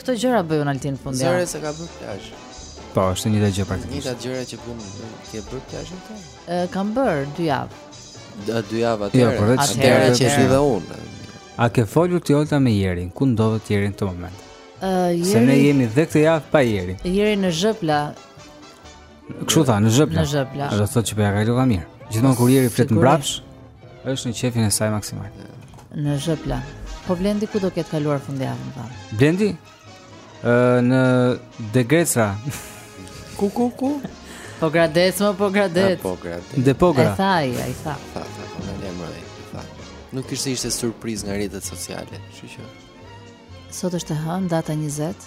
Këto gjëra bën Altini fundjavë. Zëre se ka bërë plazh. Po, është një gjë praktikisht. Një gjë gjëra që bën ti ke bër plazh atë? Ë kam bër dy javë. Ë dy javë atë. Jo, por vetë si gjëra që si dhe un. A ke folur ti Olta me Jerin? Ku ndodhet Jeri në këtë moment? Ë Jeri. Se ne jemi dhe këtë javë pa Jerin. Jeri në Zhëpla. Kështu tha, në zhëpla. Në zhëpla. Do thotë që po ja kalon mirë. Gjithmonë kur Jeri flet mbrapsh, është në qefin e saj maksimal. Në zhëpla. Po Blendi ku do ketë kaluar fundjavën ta? Blendi? Ë në Degreca. Ku ku ku? Pogradec më Pogradec. Pogradec. De po gra. Ai tha, ai tha. Tha, tha, po ne më ai. Tha. Nuk ishte ishte surprizë nga rrjetet sociale, kështu që. Sot është e hënë, data 20.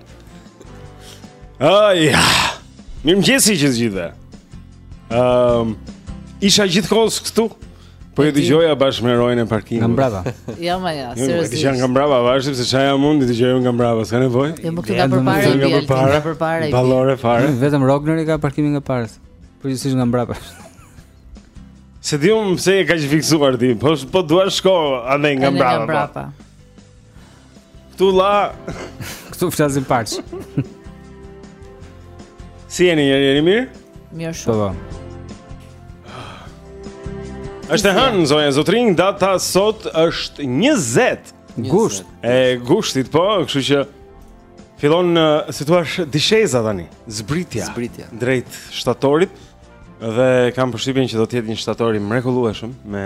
Ai. Mirëmëngjes të gjithëve um, Isha gjithë kohës këtu Po e dëgjoja bashkë me rojën e parkimit Nga mbrapa Jo ma jo, seriozisht Jo, e dëgjoja nga mbrapa, bash se ça jam unë, dëgjoja nga mbrapa, s'ka nevojë Jo, më këtë nga përpare i bjel, këtë nga përpare i bjel Ballore fare mm, Vetëm Rogner i ka parkimi nga parës Po i sish nga mbrapa S'e di unë pse e ka që fiksuar ti Po, po duar shko, ane nga mbrapa Nga mbrapa Këtu la Këtu flasim parç. si jeni, jeni, jeni mirë? Mirë po, shumë. Po. Është e hënë, zonja zotërinj, data sot është 20 gusht. E gushtit, po, kështu që fillon si të thuash disheza tani, zbritja, zbritja drejt shtatorit dhe kam përshtypjen që do të jetë një shtator i mrekullueshëm me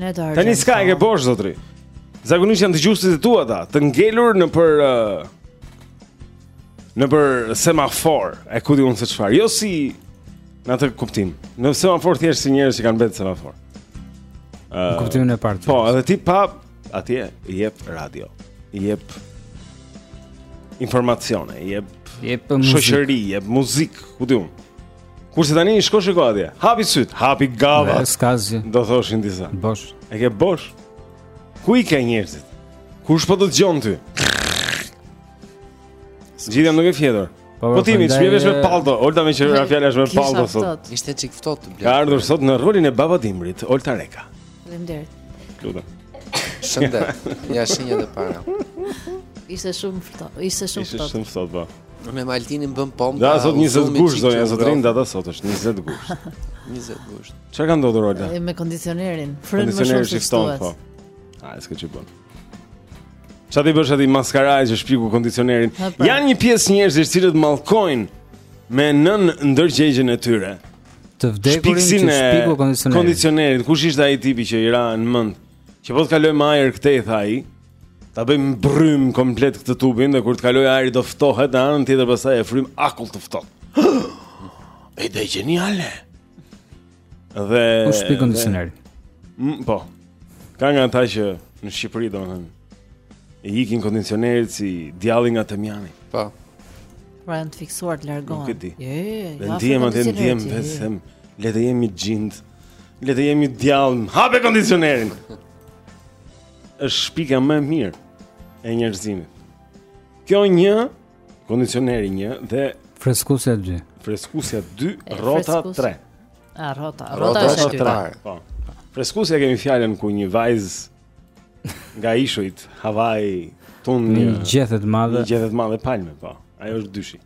Ne do Tani s'ka e ke bosh zotëri. Zakonisht janë dëgjuesit e tu ata, të ngelur nëpër uh, nëpër semafor, e ku di unë se çfarë. Jo si në atë kuptim. Në semafor thjesht si njerëz që kanë vetë semafor. Uh, kuptimin e parë. Po, edhe ti pa atje i jep radio. I jep informacione, i jep shoqëri, jep muzikë, ku di unë. Kurse tani i shkosh shiko atje. Hapi syt, hapi gava. Skazi. Do thoshin disa. Bosh. E ke bosh. Ku i ke njerëzit? Kush po të dëgjon ty? Gjithë duke fjetur. Po, po ti mi, çfarë vesh me pallto? Olta më qenë fjala është me pallto sot. Ishte çik ftohtë blet. Ka ardhur sot në rolin e Baba Dimrit, Olta Reka. Faleminderit. Lutem. Shëndet. Ja shenjat e para. Ishte shumë ftohtë. Ishte shumë ftohtë. Ishte shumë ftohtë. Po. Unë me Altinin bëm pompa. Data sot 20 gusht zonja zotërinj, data sot është 20 gusht. 20 gusht. Çfarë ka ndodhur Olta? Me kondicionerin. Fryn më shumë se ftoh po. A, s'ka ç'u bën. Çfarë t'i bësh atij maskarai që shpiku kondicionerin? Pra. Janë një pjesë njerëzish të cilët mallkojnë me nën ndërgjegjen e tyre. Të vdekurin që shpiku kondicionerin. Kondicionerin, kush ishte ai tipi që i ra në mend? Që po të kalojmë ajër këtej tha ai. Ta bëjmë brym komplet këtë tubin dhe kur të kaloj ajri do ftohet në anën tjetër pastaj e frym akull të ftoht. E dhe gjeniale! Dhe... U shpik kondicioneri. Mm, po, ka nga ata që në Shqipëri domethënë i ikin kondicionerit si djalli nga temjani. Po. Pra janë të fiksuar të largohen. Nuk e di. Jo, jo, jo. Dhe në atë ndihem vetëm, le të jemi gjindë, le të jemi djallë, hape kondicionerin! Është shpikja më e mirë e njerëzimit. Kjo një kondicioneri një dhe freskusja 2. Freskusja 2, rrota 3. A rrota, rrota është e dytë. Po. Freskusja kemi fjalën kur një vajzë nga ishujt Hawaii tund një gjethe të madhe, një gjethe të madhe palme, po. Ajo është dyshi.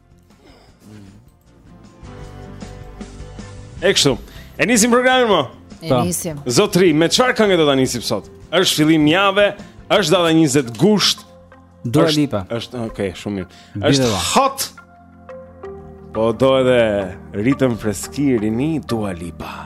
E kështu. E nisim programin mo. E po. nisim. Zotri, me çfarë këngë do ta nisim sot? Është fillim jave, është data 20 gusht. Dua Lipa. Është, okay, shumë mirë. Është hot. Po do edhe ritëm freski, rini, Dua Lipa.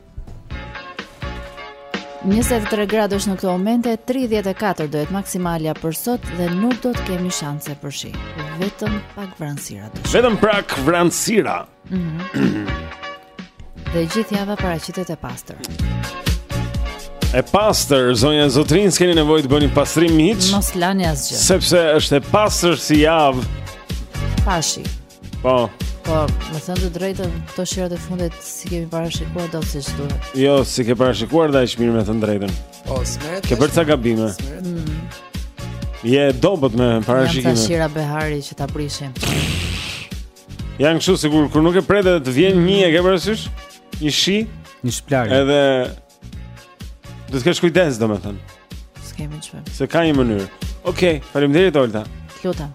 23 gradë është në këto momente, 34 do jetë maksimalja për sot dhe nuk do të kemi shanse për shi. Vetëm pak vranësira. Vetëm pak vranësira. Mhm. dhe gjithë java paraqitet e pastër. E pastër, zonja zotërinj, s'keni nevojë të bëni pastrim hiç. Mos lani asgjë. Sepse është e pastër si javë. Pa shi. Po. Po, me thënë të drejtën, këto shirat e fundit s'i kemi parashikuar dot siç duhet. Jo, s'i ke parashikuar dhe aq mirë me thënë drejtën. Po, smetë. Ke bërë ca gabime. Mm. Je dobët me parashikime. Janë këto shira behari që ta prishin. Janë kështu sikur kur nuk e pret dhe të vjen një e ke parasysh? Një shi, një shplarë. Edhe Do të kesh kujdes, domethënë. S'kemi çfarë. Se ka një mënyrë. Okej, okay, faleminderit Olta. Lutem.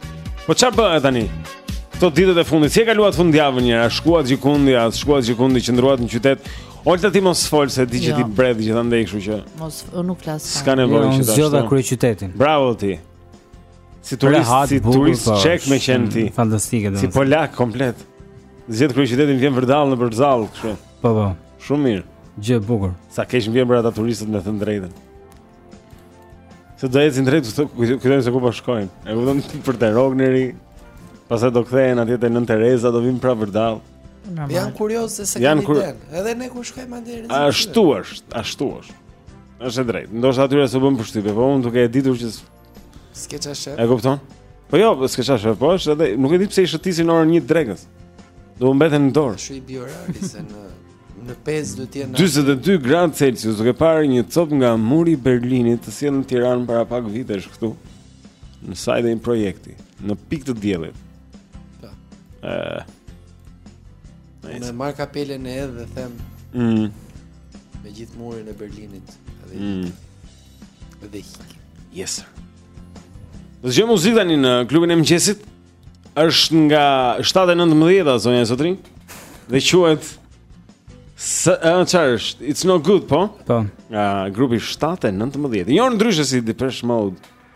Po çfarë bëhet tani? Këto ditët e fundit, si e kaluat fundjavën njerëz, shkuat gjikundi, s'shkuat gjikundi, qëndruat në qytet. Olta ti mos fol se di që ti jo. bredh gjithandej, kështu që. Mos unë nuk flas. S'ka nevojë jo, që ta. Zgjodha kryeqytetin. Bravo ti. Si turist, si turist po, çek me qenë ti. Mm, fantastike domosdo. Si polak komplet. Zgjedh kryeqytetin vjen vërdall nëpër zall, kështu. Po po. Shumë mirë. Gjë e bukur. Sa keq më vjen për ata turistët me thënë drejtën. Se do ecin drejt, këto kujtojnë se ku po shkojnë. E kupton për te Rogneri. Pastaj do kthehen atje te Nën Tereza, do vijnë prapë vërdall. Jan kurioz se s'e kanë kur... Edhe ne kur shkojmë atje. Ashtu është, ashtu është. Është e drejtë. Ndoshta atyre s'u bën përshtypje, po unë duke e ditur që S'ke ça sheh E kupton? Po jo, s'ke ça sheh, po është edhe Nuk e di pse i shëtisin orën një drekës Do më mbeten në dorë Shi bie orari se në Në 5 do të jenë 42 gradë Celsius, duke parë një copë nga muri i Berlinit të sjellë në Tiranë para pak vitesh këtu. Në sajë të një projekti, në pikë të diellit. Po. Ëh. Unë marr kapelen edhe dhe them. Mhm. Mm. Me gjithë murin e Berlinit, edhe. Mhm. dhe iki. Yes. Do dëgjojmë muzikë tani në klubin e mëngjesit. Është nga 7:19 zonja e zotërinj. Dhe quhet Se e çarë është, it's no good, po? Po. Nga grupi 7 e 19. I njohur ndryshe si Depeche Mode.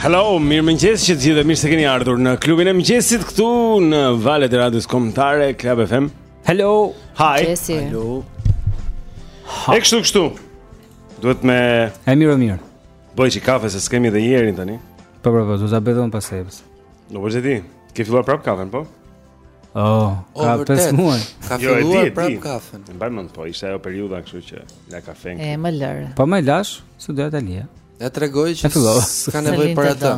Hello, mirëmëngjes të gjithëve dhe mirë se keni ardhur në klubin e mëngjesit këtu në valët e radios kombëtare, Club FM Hello, hi Hello ha. E kështu kështu Duhet me... E mirë o mirë Bëj një kafe se s'kemi dhe Jerin tani Po, po, po, du za bedhon pas e Nuk është e ti, ke filluar prap kafen, po? Oh, ka oh, pesë muaj. Ka jo, filluar prap kafen. Mbaj mend po, ishte ajo periudha kështu që la kafen. E më lër. Po më lash, s'doja ta lija. Ja tregoj që s'ka nevojë për atë.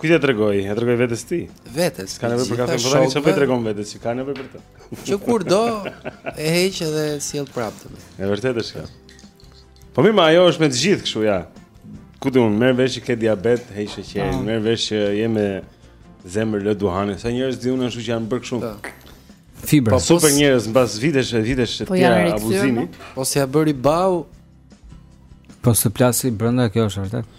Kujt ia tregon? Ia tregon vetes ti. Vetes. S'ka nevojë për kafen, po tani çfarë tregon vetes që ka nevojë për të. Që kur do e heq edhe e sjell prap të. E vërtetë është kjo. Po mirë, ma ajo është me të gjithë kështu ja. Kur ti merr vesh që ke diabet, heq sheqerin, ah. merr vesh që je me zemër lë duhanin. Sa njerëz di unë ashtu që janë bërë kështu. Po. Fibra. Po, po super njerëz mbas vitesh e vitesh të, po, tëra abuzimi. Po se ia bëri bau? Po se i plasi brenda kjo është e vërtetë.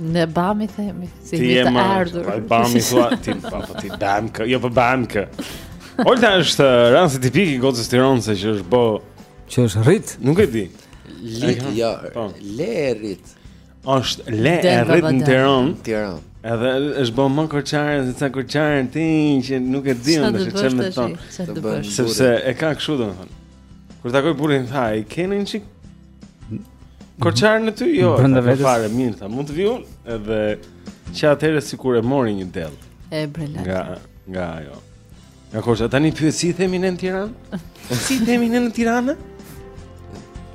Në bami themi, si ti e më ardhur. Po bami thua ti, po, po ti bam kë, jo po bam kë. Olta është uh, rasti tipik i gocës tironse që është bë që është rrit. Nuk e di. Lit, jo, po. le e rrit. Është le e rrit në Tiranë. Tiranë. Edhe është bo më korçare se sa korçarët ti që nuk e di unë se çfarë më thon. Sepse e ka kështu domethënë. Kur takoj burrin tha, "I keni një çik korçaren ty, jo. Brenda vetes. Fare mirë, tha, mund të vi unë edhe që atëherë sikur e mori një dell. E brela. Nga nga ajo. Nga Korça tani pyet si themi në Tiranë? si themi në Tiranë?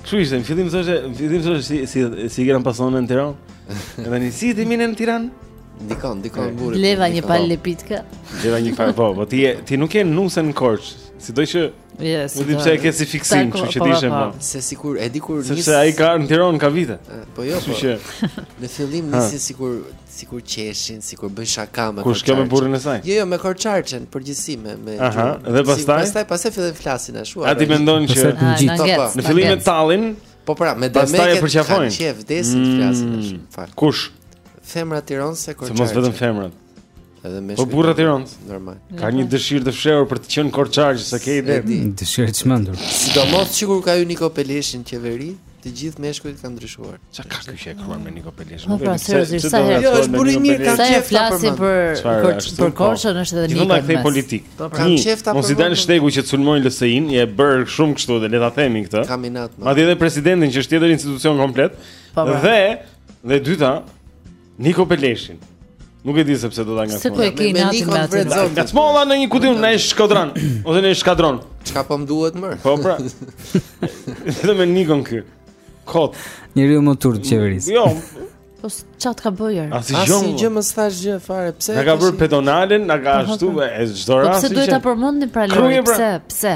Ç'u ishte, në fillim thoshte, në fillim thoshte si si si kanë pasur në Tiranë. Edhe tani si themi në Tiranë? Ndikon, ndikon burri. Bleva një palë lepitka. Bleva një palë, po, po ti ti nuk je nuse në Korçë. Si do që Yes, Nuk di pse e ke si fiksim, kështu që po, dyshim. Po, po. Se sikur e di kur nis. Sepse ai ka në Tiranë ka vite. Po jo, po. Në fillim nisi sikur sikur qeshin, sikur bën shaka me Kush kemi burrin e saj? Jo, jo, me korçarçen, përgjithësi me me. Aha, dhe pastaj. Pastaj pastaj fillojnë të flasin ashtu. A ti mendon që në fillim me tallin? Po pra, me demek. Pastaj e përqafojnë. Që vdesin mm, flasin ashtu. Kush? Femra tironse korçarçen. Se mos vetëm femrat. Edhe me Po burrat e rëndë. Normal. Ka një dëshirë të fshehur për të qenë korçar që s'ke ide. Dëshirë të çmendur. Sidomos që kur ka hyrë Niko Peleshi në qeveri, të gjithë meshkujt kanë ndryshuar. Çka ka ky që e kruan me Niko Peleshin? Po pra, seriozisht, sa herë është burri mirë ka sa herë flasin për për Korçën është edhe Niko. Nuk ka politik. Po pra, kanë qejf ta për. Mos i dalë shtegu që sulmojnë LSI-n, e bër shumë kështu dhe le ta themin këtë. Kaminat. Madje edhe presidentin që është tjetër institucion komplet. Po pra. Dhe dhe e dyta, Niko Peleshin. Nuk e di se pse do ta ngacmoj. Se ku e ke me Niko Brezon. Ngasmolla në një kutim në shkodran ose në shkadron. Çka po mduhet më? Po pra. Edhe me Nikon ky. Kot. Njeriu më urtë i qeverisë. Jo. Po ça të ka bërë? Asnjë gjë nuk thashë gjë fare, pse? Na ka bërë pedonalen, na ka ashtu e çdo po rast. Po pse duhet ta përmendim pra Lori, pra. pse? Pse?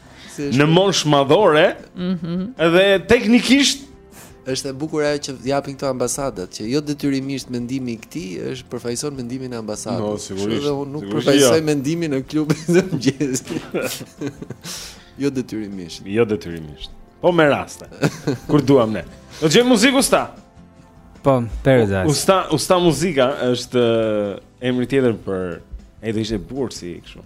në moshë madhore, mm -hmm. dhe teknikisht është e bukur ajo që japin këto ambasadat, që jo detyrimisht mendimi i këtij është përfaqëson mendimin e ambasadës. Jo, sigurisht. Dhe unë nuk përfaqësoj ja. mendimin e klubit të mëngjesit. jo detyrimisht. Jo detyrimisht. Po me raste. Kur duam ne. Do të gjejmë muzikë usta. Po, Paradise. Usta, usta muzika është eh, emri tjetër për ai do ishte bukur si kështu.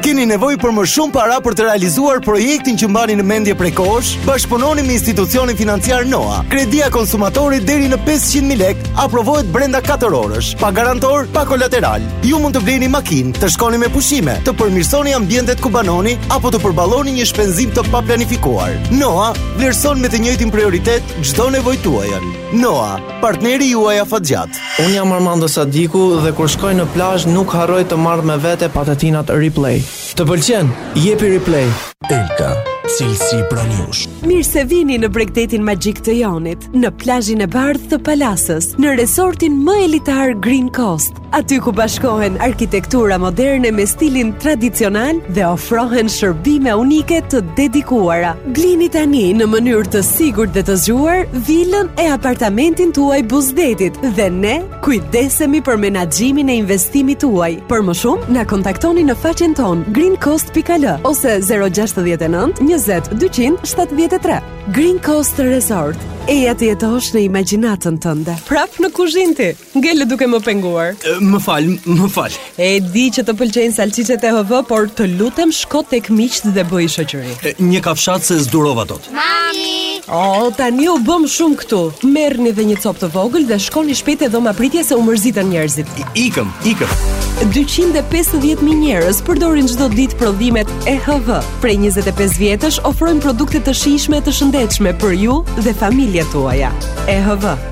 Keni nevojë për më shumë para për të realizuar projektin që mbani në mendje prej kohësh? Bashkëpunoni me institucionin financiar NOA. Kredia konsumatore deri në 500.000 lekë aprovohet brenda 4 orësh, pa garantor, pa kolateral. Ju mund të blini makinë, të shkoni me pushime, të përmirësoni ambientet ku banoni apo të përballoni një shpenzim të paplanifikuar. NOA vlerëson me të njëjtin prioritet çdo nevojë tuajën. NOA, Partneri juaj afatgjatë. Unë jam Armando Sadiku dhe kur shkoj në plazh nuk harroj të marr me vete patatinat Replay. Të pëlqen? Jepi Replay! Elka, cilësi pranë jush. Mirë se vini në bregdetin magjik të Jonit, në plazhin e bardhë të Palasës, në resortin më elitar Green Coast. aty ku bashkohen arkitektura moderne me stilin tradicional dhe ofrohen shërbime unike të dedikuara. Blini tani në mënyrë të sigurt dhe të zgjuar vilën e apartamentin tuaj buzë detit dhe ne kujdesemi për menaxhimin e investimit tuaj. Për më shumë, na kontaktoni në faqen tonë greencoast.al ose 069 20 273. Green Coast Resort. Eja të jetosh në imagjinatën tënde. Prap në kuzhinë ti. Ngele duke më penguar. Më fal, më fal. E di që të pëlqejnë salçiçet EHW, por të lutem shko tek miqtë dhe bëj shoqëri. Një kafshat se s'durova dot. Mami! Oh, tani u bëmë shumë këtu. Merrni dhe një copë të vogël dhe shkoni shpejt te dhoma e pritjes se u mërzitën njerëzit. Ikëm, ikëm. 250.000 njerëz përdorin çdo ditë prodhimet EHW. Prej 25 vjetësh ofrojmë produkte të shijshme e të shëndetshme për ju dhe familjet tuaja. EHW,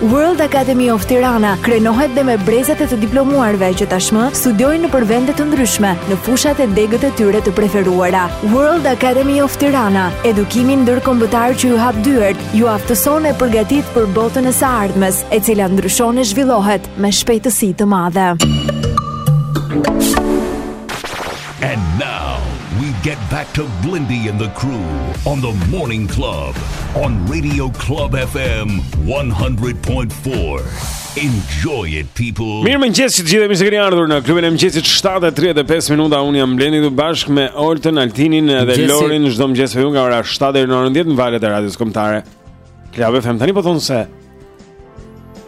World Academy of Tirana krenohet dhe me brezat e të diplomuarve që tashmë studiojnë nëpër vende të ndryshme, në fushat e degët e tyre të preferuara. World Academy of Tirana, edukimi ndërkombëtar që ju hap dyert, ju aftëson e përgatit për botën e së ardhmes, e cila ndryshon e zhvillohet me shpejtësi të madhe. And now we get back to Blendi and the crew on the morning club on radio club FM 100.4 enjoy it people Mirëmëngjesi të gjithëve mirë se keni ardhur në klubin e mëngjesit 7:35 minuta unë jam Blendi këtu bashkë me Oltën Altinin dhe Lorin çdo mëngjes me ju nga ora 7 deri në orën 10 në valët e radios kombëtare Club FM tani po thonë se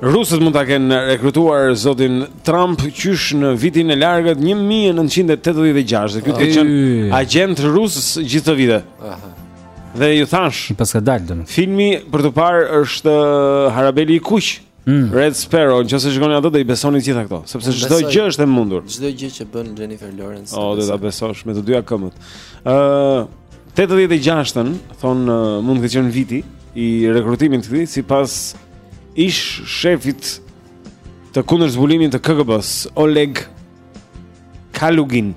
rusët mund ta kenë rekrutuar zotin Trump qysh në vitin e largët 1986. Ky të ketë qenë agjent rus gjithë këto vite. Aha. Dhe ju thashë, paska dalë domun. Filmi për t'u parë është uh, Harabeli i kuq. Mm. Red Sparrow, në qoftë se shikoni atë do i besoni gjitha këto, sepse çdo gjë është e mundur. Çdo gjë që bën Jennifer Lawrence. Oh, do ta besosh me të dyja këmbët. Ë, uh, 86-ën thonë uh, mund të ketë qenë viti i rekrutimit të këtij sipas ish-shefit të kundërzbulimit të KGB-së, Oleg Kalugin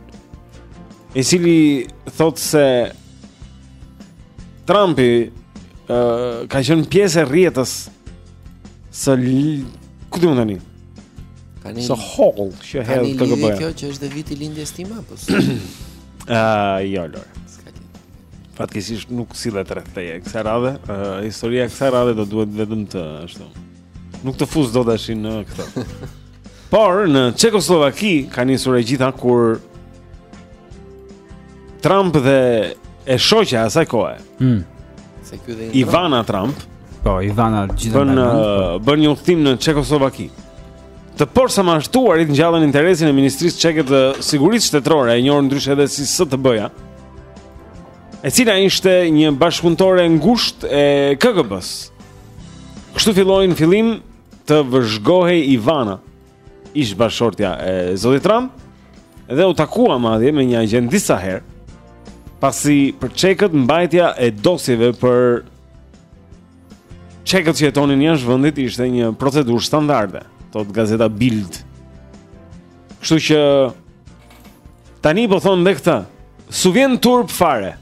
i cili thotë se Trumpi uh, ka qenë pjesë e rrjetës së ku diun tani tani së hall që hedh të gëbë kjo që është dhe viti i lindjes sime apo së uh, jo Lori fatkeqësisht nuk si dhe të rethej e kësaj radhe uh, historia kësaj radhe do duhet vetëm të ashtu nuk të fus dot dashin në këto Por në Çekoslovaki ka nisur e gjitha kur Trump dhe e shoqja e asaj kohe. Mm. Se ky dhe Ivana Trump. Po, Ivana gjithë bën po. uh, bën një udhëtim në Çekoslovaki. Të porsa-ashtuarit ngjallën interesin e Ministrisë çeke të Sigurisë Shtetërore, e njohur ndryshe edhe si STB-ja. E cila ishte një bashkëpunëtore e ngushtë e KGB-së. Kështu filloi në fillim të vëzhgohej Ivana, ish bashkëshortja e Zotit Trump, dhe u takua madje me një agjent disa herë, pasi për çekët mbajtja e dosjeve për çekët që jetonin jashtë vendit ishte një procedurë standarde, thotë gazeta Bild. Kështu që tani po thonë dhe këtë, s'u vjen turp fare.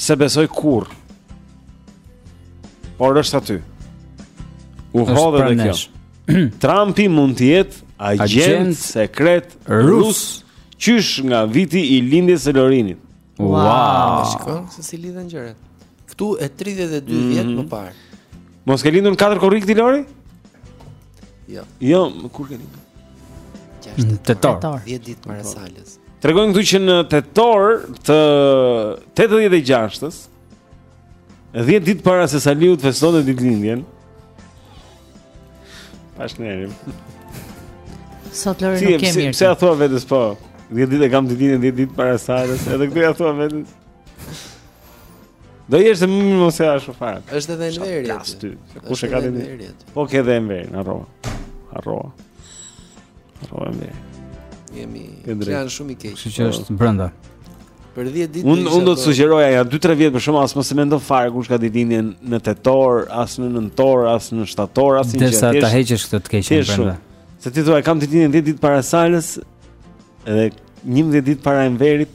S'e besoj kurrë. Por është aty U hodh edhe kjo Trumpi mund të jetë agjent sekret rus qysh nga viti i lindjes së Lorinit. Wow, shikon se si lidhen gjërat. Këtu e 32 mm -hmm. vjet më parë. Mos ke lindur në katër korrik ti Lori? Jo. Jo, kur ke lindur? Në tetor. Tetor. 10 ditë para po. Salës. Tregojnë këtu që në tetor të 86-s 10 ditë para se Saliu të festonte ditëlindjen. Pasnesër. Sot Lori nuk kemi. Si, pse ia thua vetes po? 10 ditë kam ditëlindjen 10 ditë para Salës, edhe këtu ia thua vetes. Do jesh se më mos e ashtu fare. Është edhe Enveri. Ja sty. Kush e ka dhënë? Po ke edhe Enveri, harrova. Harrova. Harrova me. Jemi janë shumë i keq. Kështu që është brenda. Për 10 ditë. Unë unë do të sugjeroja ja 2-3 vjet për shkak as mos e mendon fare kush ka ditëlindjen në tetor, as në nëntor, as në shtator, asnjë gjë. Derisa ta heqësh këtë të keqën brenda. Se ti thua kam ditëlindjen 10 ditë para Salës edhe 11 ditë para Enverit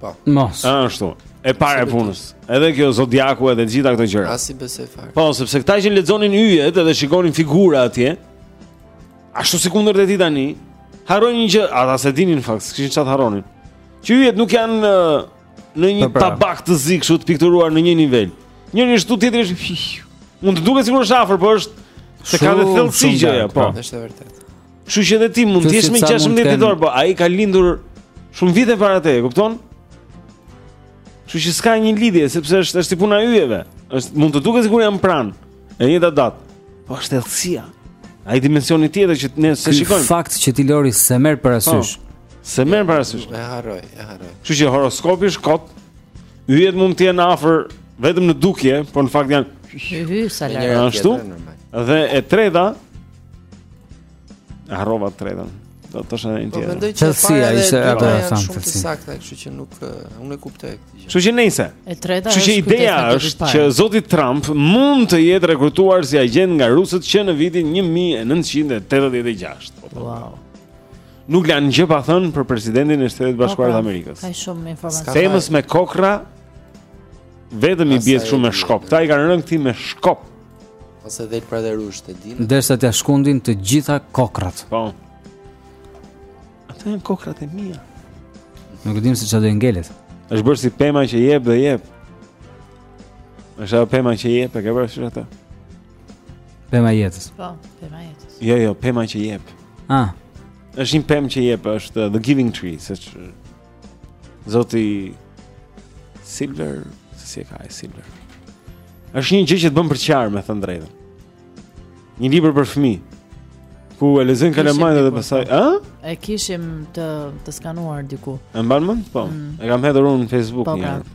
Po. Mos. A ashtu. E para e punës. Edhe kjo zodiaku edhe të gjitha këto gjëra. As i besoj fare. Po, sepse këta që lexonin yjet edhe shikonin figura atje. Ashtu sikundër ti tani, harrojnë një gjë, ata s'e dinin fakt, kishin çfarë harronin. Që yjet nuk janë në, në një po, tabak të zi kështu të pikturuar në një nivel. Njëri është këtu tjetri është. Mund të duket sikur është afër, por është se ka dhe thellësi gjëja, po. Është e vërtetë. Kështu që edhe ti mund të jesh më 16 tetor, po ai ka lindur shumë vite para te, kupton? Kështu që s'ka një lidhje sepse është është puna e yjeve. Është mund të duket sikur janë pranë e njëjta datë. Po është thellësia. Ai dimensioni tjetër që ne s'e shikojmë. Ky fakt që ti Lori s'e merr parasysh. Po, s'e merr parasysh. E harroj, e harroj. Kështu që horoskopi është kot. Yjet mund të jenë afër vetëm në dukje, por në fakt janë Hy, sa larg. Ashtu. Dhe e treta, Harrova të tretën. Do të thosh edhe një po, tjetër. Po mendoj që para ishte ato janë shumë të sakta, kështu që nuk unë e kuptoj këtë gjë. Kështu që nejse. E treta është. Kështu që ideja është që zoti Trump mund të jetë rekrutuar si agjent nga rusët që në vitin 1986. Wow. Nuk lanë gjë pa thënë për presidentin e Shteteve të Bashkuara të Amerikës. Ka shumë informacion. Pemës me kokrra vetëm i bihet shumë me shkop. Këta i kanë rënë këtij me shkop. Ose del pra dhe rrush të dinë. Derisa t'ia shkundin të gjitha kokrrat. Po. Ato janë kokrrat e mia. Nuk e dim se çfarë do ngelet. Është bërë si pema që jep dhe jep. Është ajo pema që jep, e ke parasysh atë. Pema jetës. Po, pema jetës. Jo, jo, pema që jep. Ah. Është një pemë që jep, është uh, The Giving Tree, se Zoti Silver, se si e ka e Silver. Është një gjë që të bën për qarë, me thënë drejtën. Një libër për fëmijë. Ku e lexojnë kalamajtë dhe pasaj, po. a? E kishim të të skanuar diku. E mban mend? Po. Mm. E kam hedhur unë në Facebook po, një pra. herë.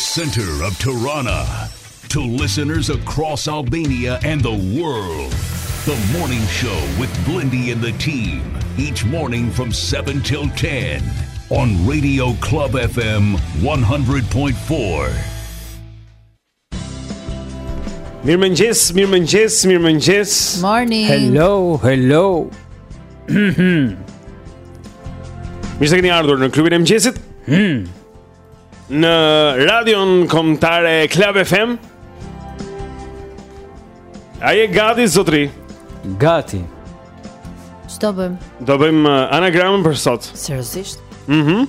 center of Tirana to listeners across Albania and the world. The morning show with Blindy and the team each morning from 7 till 10 on Radio Club FM 100.4. Mirëmëngjes, mirëmëngjes, mirëmëngjes Morning Hello, hello Mirë se keni ardhur në klubin e mëngjesit hmm. Në radion kombëtare Club FM A je gati, zotëri? Gati Ç'do bëjmë? Do bëjmë uh, anagramën për sot Seriozisht? Mhm mm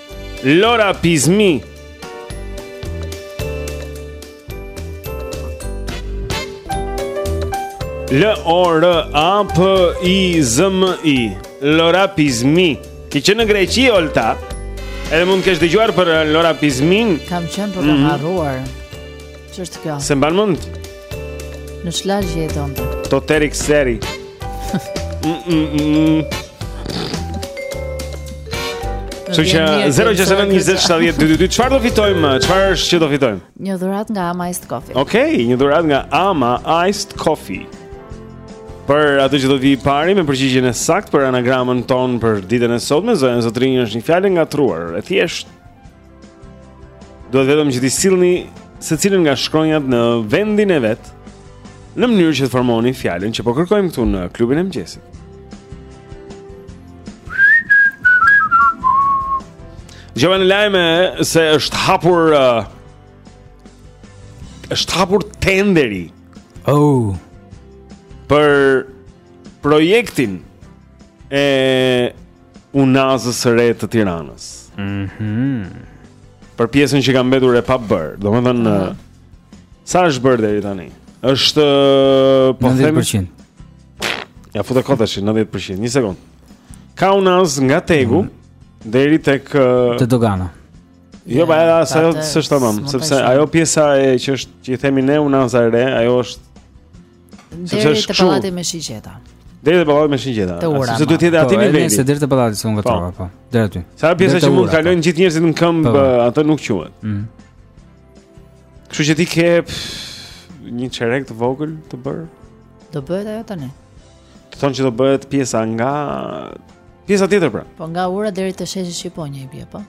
Lora Pizmi L O R A P I Z M I Lora Pizmi Ke qenë në Greqi Olta Edhe mund të kesh dëgjuar për Lora Pizmin Kam qenë për të mm -hmm. harruar Ç'është kjo? S'e mban mend. Në ç'lagje jeton. To Terik Seri. Suçi 0692070222 çfarë do fitojmë? Çfarë është që do fitojmë? Një dhuratë nga Ama Iced Coffee. Okej, okay, një dhuratë nga Ama Iced Coffee. Për atë që do të vijë i pari me përgjigjen e saktë për anagramën tonë për ditën e sotme, zonja e zotërinj është një fjalë e ngatërruar, e thjeshtë Duhet vetëm që t'i sillni secilën nga shkronjat në vendin e vet në mënyrë që të formoni fjalën që po kërkojmë këtu në klubin e mëngjesit. Dëgjova në lajme se është hapur uh, është hapur tenderi oh. për projektin e Unazës së re të Tiranës. Mhm. Mm për pjesën që ka mbetur e pabërë. Domethënë mm -hmm. sa është bërë deri tani? Është po them 90% Ia futa kot si 90%. Një sekond. Ka unazë nga Tegu mm -hmm. deri tek te dogana. Jo, pa edhe ajo s'është tamam, sepse ajo pjesa e që është që i themi ne unaza e re, ajo është Sepse është kështu. Deri te pallati me shigjeta. Deri te pallati me shigjeta. Sepse duhet të jetë aty po, niveli. Nëse deri te pallati s'u ngatova, po. po. Deri aty. Se pjesa që mund të kalojnë gjithë njerëzit në këmbë, po. ato nuk quhen. Ëh. Mm. Kështu që ti ke një çerek të vogël të bërë. Do bëhet ajo tani. Të thonë që do bëhet pjesa nga pjesa tjetër pra. Po nga ura deri te sheshi Shqiponja i bie, po.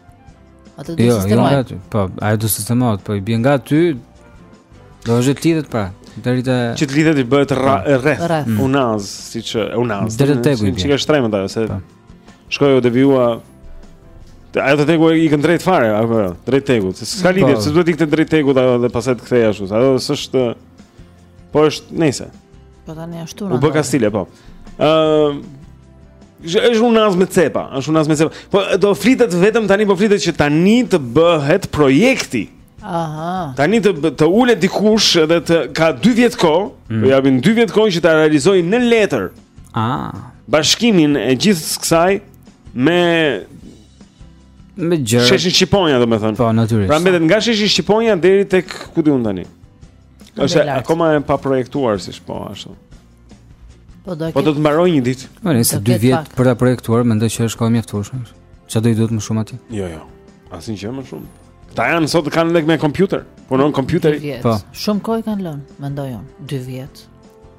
Ato do të jo, sistemojnë. Jo, jo, po, ajo do sistemohet, po i bie nga ty. Do të lidhet pra. Deri te Që të lidhet i bëhet po. rreth. Mm. Unazë, siç unazë. Deri te TEG-u. Ç'i ka shtrembër ajo se. Po. Shkoi u devijua. Ajo te TEG-u i kanë drejt fare, apo jo? drejt TEG-ut. Se s'ka po. lidhje, se duhet ikte drejt TEG-ut dhe pastaj të kthehej ashtu. Ajo s'është Po është, nëse. Po tani ashtu na. U bë kastile po. Ëm është unazë me cepa, është unazë me cepa. Po do flitet vetëm tani po flitet që tani të bëhet projekti. Aha. Tani të të ulet dikush edhe të ka 2 vjet kohë, mm. po japin 2 vjet kohë që ta realizojë në letër. Ah. Bashkimin e gjithë kësaj me me gjë. Sheshin Shqiponja, domethënë. Po, natyrisht. Pra mbetet nga Sheshi Shqiponja deri tek ku di un tani. Është akoma e paprojektuar si po ashtu. Po do po të mbaroj një ditë. Po nëse 2 vjet për ta projektuar, mendoj që është kohë e mjaftueshme. Ça do i duhet më shumë atje? Jo, jo. Asnjë gjë më shumë. Ta janë sot kanë edhe me kompjuter. Punon kompjuteri. Po. Shumë kohë kanë lënë, mendoj unë, 2 vjet.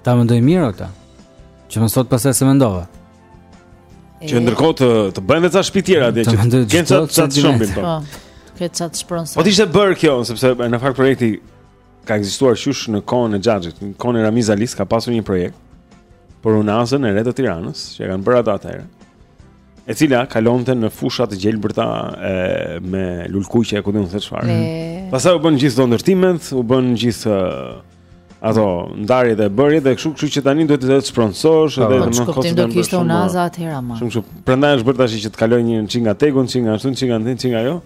Ta mendojnë mirë ata. Që mos thonë pastaj s'e mendova. Që ndërkohë të të bëjnë edhe ca shtëpi tjera atje që kanë ça ça të shembin. Po. po. Këtë ça të shpronse. Po ishte bërë kjo sepse në fakt projekti ka ekzistuar qysh në kohën e Xhaxhit, në kohën e Ramiz Alisë ka pasur një projekt për unazën e re të Tiranës, që e kanë bërë ata atëherë. E cila kalonte në fusha të gjelbërta e me lulkuqe, ku di un se çfarë. Pastaj u bënë gjithë ndërtimet, u bënë gjithë ato ndarjet e bërjet dhe kështu, kështu që tani duhet të shpronësosh edhe më shumë. Kupton do kishte unaza atëherë më. Shumë kështu. Prandaj është bërë tash që të kalojë një çik nga TEG-u, çik nga ashtu, çik nga andej, çik nga ajo,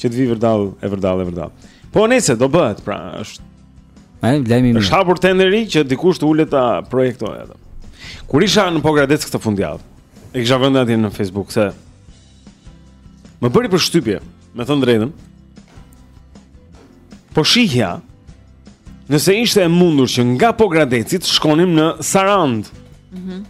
që të vijë vërdallë e vërdallë e vërdallë. Po nëse do bëhet, pra është Ai lajmi më. Është hapur tenderi që dikush të ulet ta projektojë atë. Kur isha në Pogradec këtë fundjavë, e kisha vënë atje në Facebook se më bëri përshtypje, me thënë të drejtën, Po shihja Nëse ishte e mundur që nga Pogradeci të shkonim në Sarandë. Mhm. Mm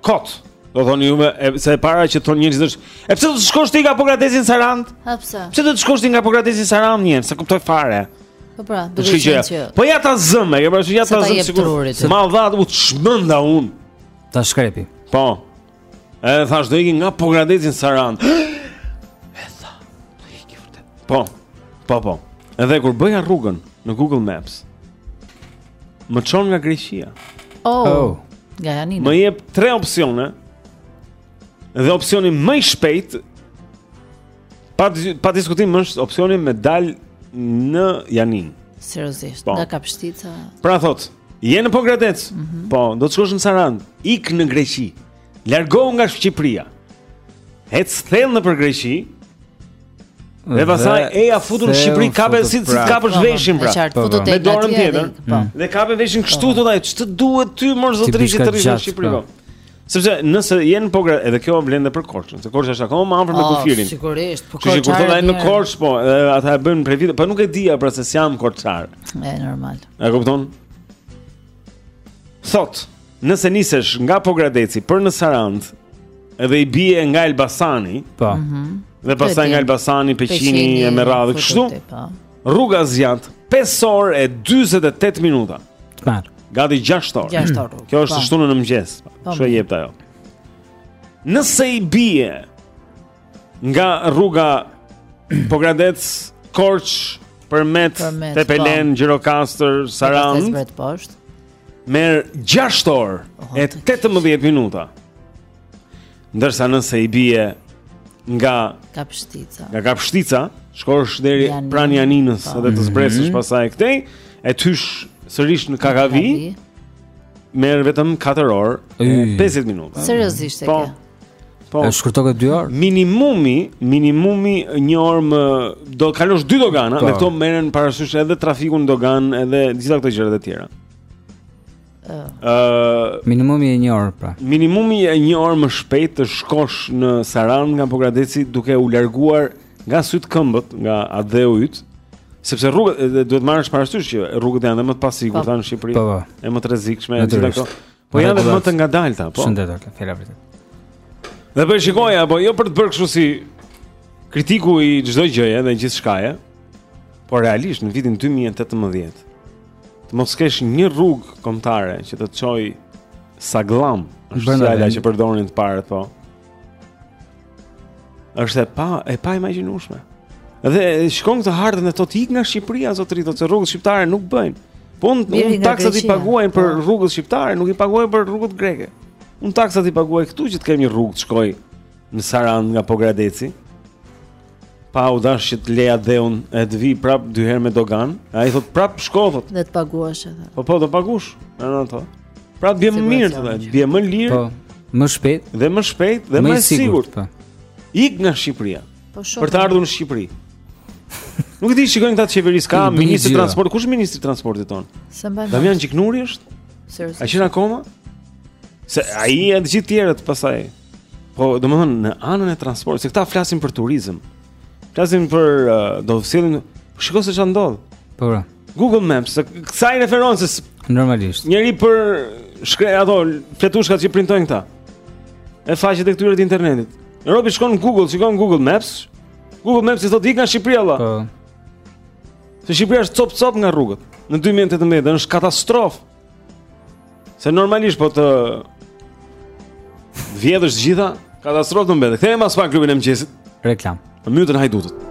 Kot, do thoni ju me se e para që thonë njerëzit është, e pse do të shkosh ti nga Pogradeci në Sarand? Ha pse? Pse do të shkosh ti nga Pogradeci në Sarandë një, s'e kuptoj fare. Po pra, do të shkojë. Që... Po ja ta zëmë, e ke parasysh ja ta zëmë sikur. Madje u çmenda un. T'u shkrep. Po. E thash do iki nga Pogradeci në Saran. E tha, do ikin vërtet. Po. Po po. Edhe kur bëja rrugën në Google Maps. Më çon nga Greqia. Oh. oh. Nga Janina. Më jep tre opsione. Dhe opsioni më i shpejtë Pa pa diskutim është opsioni me dal në Janin. Seriozisht, po. nga Kapshtica. Pra thot, je në Pogradec. Mm -hmm. Po, do të shkosh në Sarandë, ik në Greqi. Largohu nga Shqipëria. Ec thellë nëpër Greqi. Dhe pastaj eja futu në Shqipëri kape si si pra. kapësh po, veshin pra. Po, po. Me dorën tjetër. Dhe kape veshin kështu thotë ai, ç'të duhet ty mor zotëri që të rrish në Shqipëri. Sepse nëse je në po edhe kjo vlen edhe për Korçën, se Korça është akoma më afër me oh, kufirin. Po sigurisht, po Korça. Që kur thonë ai në Korç, po, edhe ata e bëjnë prej vite, po nuk e dija pra se s'jam korçar. Është normal. E kupton? Thot, nëse nisesh nga Pogradeci për në Sarand, edhe i bie nga Elbasani, po. Mhm. Dhe pastaj nga Elbasani, Peqini e me radhë kështu. Po. Rruga zgjat 5 orë e 48 minuta. Çfarë? Gati 6 orë. 6 orë. Kjo është po. të shtunën në mëngjes. Çfarë jep kjo? Nëse i bie nga rruga Pogradec, Korç, Përmet, Tepelen, po. Gjirokastër, Sarandë. Përmet poshtë. Merr 6 orë e 18 minuta. Ndërsa nëse i bie nga kapshtica. Nga kapshtica, shkosh deri Janin, pranë Janinës po. dhe të zbresësh mm -hmm. pastaj këtej, e të hysh sërish në Kakavi. Merr vetëm 4 orë, 50 minuta. Seriozisht e po. ke. Po. E shkurtoka 2 orë. Minimumi, minimumi 1 orë më do të kalosh 2 dogana, po. edhe këto merren parasysh edhe trafikun në dogan, edhe gjitha këto gjëra të tjera. Uh, minimumi e një orë pra. Minimumi e një orë më shpejt të shkosh në Saran nga Pogradeci duke u larguar nga syt këmbët, nga atdheu yt, sepse rrugët duhet të marrësh parasysh që rrugët janë edhe më të pasigurta po. në Shqipëri, po, po. e më të rrezikshme e gjithë ato. Po janë edhe më të ngadalta, po. Shëndet, okay, fjala vërtet. Dhe po shikoja, po jo për të bërë kështu si kritiku i çdo gjëje dhe gjithçkaje, por realisht në vitin 2018 Të mos kesh një rrugë kombëtare që të të çojë sagllam, është fjala që përdorin të parët po. Është e pa e pa imagjinueshme. Dhe shikon këtë hartën e thotë ik nga Shqipëria zotëri se rrugët shqiptare nuk bëjnë. Po un, un taksat i paguaj për po. rrugët shqiptare, nuk i paguaj për rrugët greke. Un taksat i paguaj këtu që të kem një rrugë të shkoj në Sarandë nga Pogradeci. Pa u dash që të leja dheun e të vi prap dy herë me doganë, ai thotë prap shko thotë. Do të paguash thotë. Po po do pagush, e na thotë. Pra bie më mirë thotë, bie më lirë. Po, më shpejt dhe më shpejt dhe më sigurt. Po. Ik nga Shqipëria. Për të shkuar. Për të ardhur në Shqipëri. Nuk e di shikojnë këta qeverisë, ka ministër transporti, kush ministri i transportit tonë? Damian Gjiknuri është? Serioz. A qenka akoma? Se ai e të gjithë tjerët pastaj. Po, domethënë, në anën e transportit, se këta flasin për turizëm. Flasin për, uh, do të sjellin, shiko se ça ndodh. Po, pra. Google Maps, se kësaj i referohen, se... Normalisht. Njeri s'i sheh ato, fletushkat që i printojnë këta. E faqet e këtyre të internetit. Robi shkon në Google, që në Google Maps, Google Maps i thotë ik nga Shqipëria vëlla. Po. Se Shqipëria është copë-copë nga rrugët. Në 2018 është katastrofë. Se normalisht po t'i vjedhësh të gjitha, katastrofë do mbetet. Kthehemi pas pak te Klubi i Mëngjesit. Reklamë. Na mbytën hajdutët.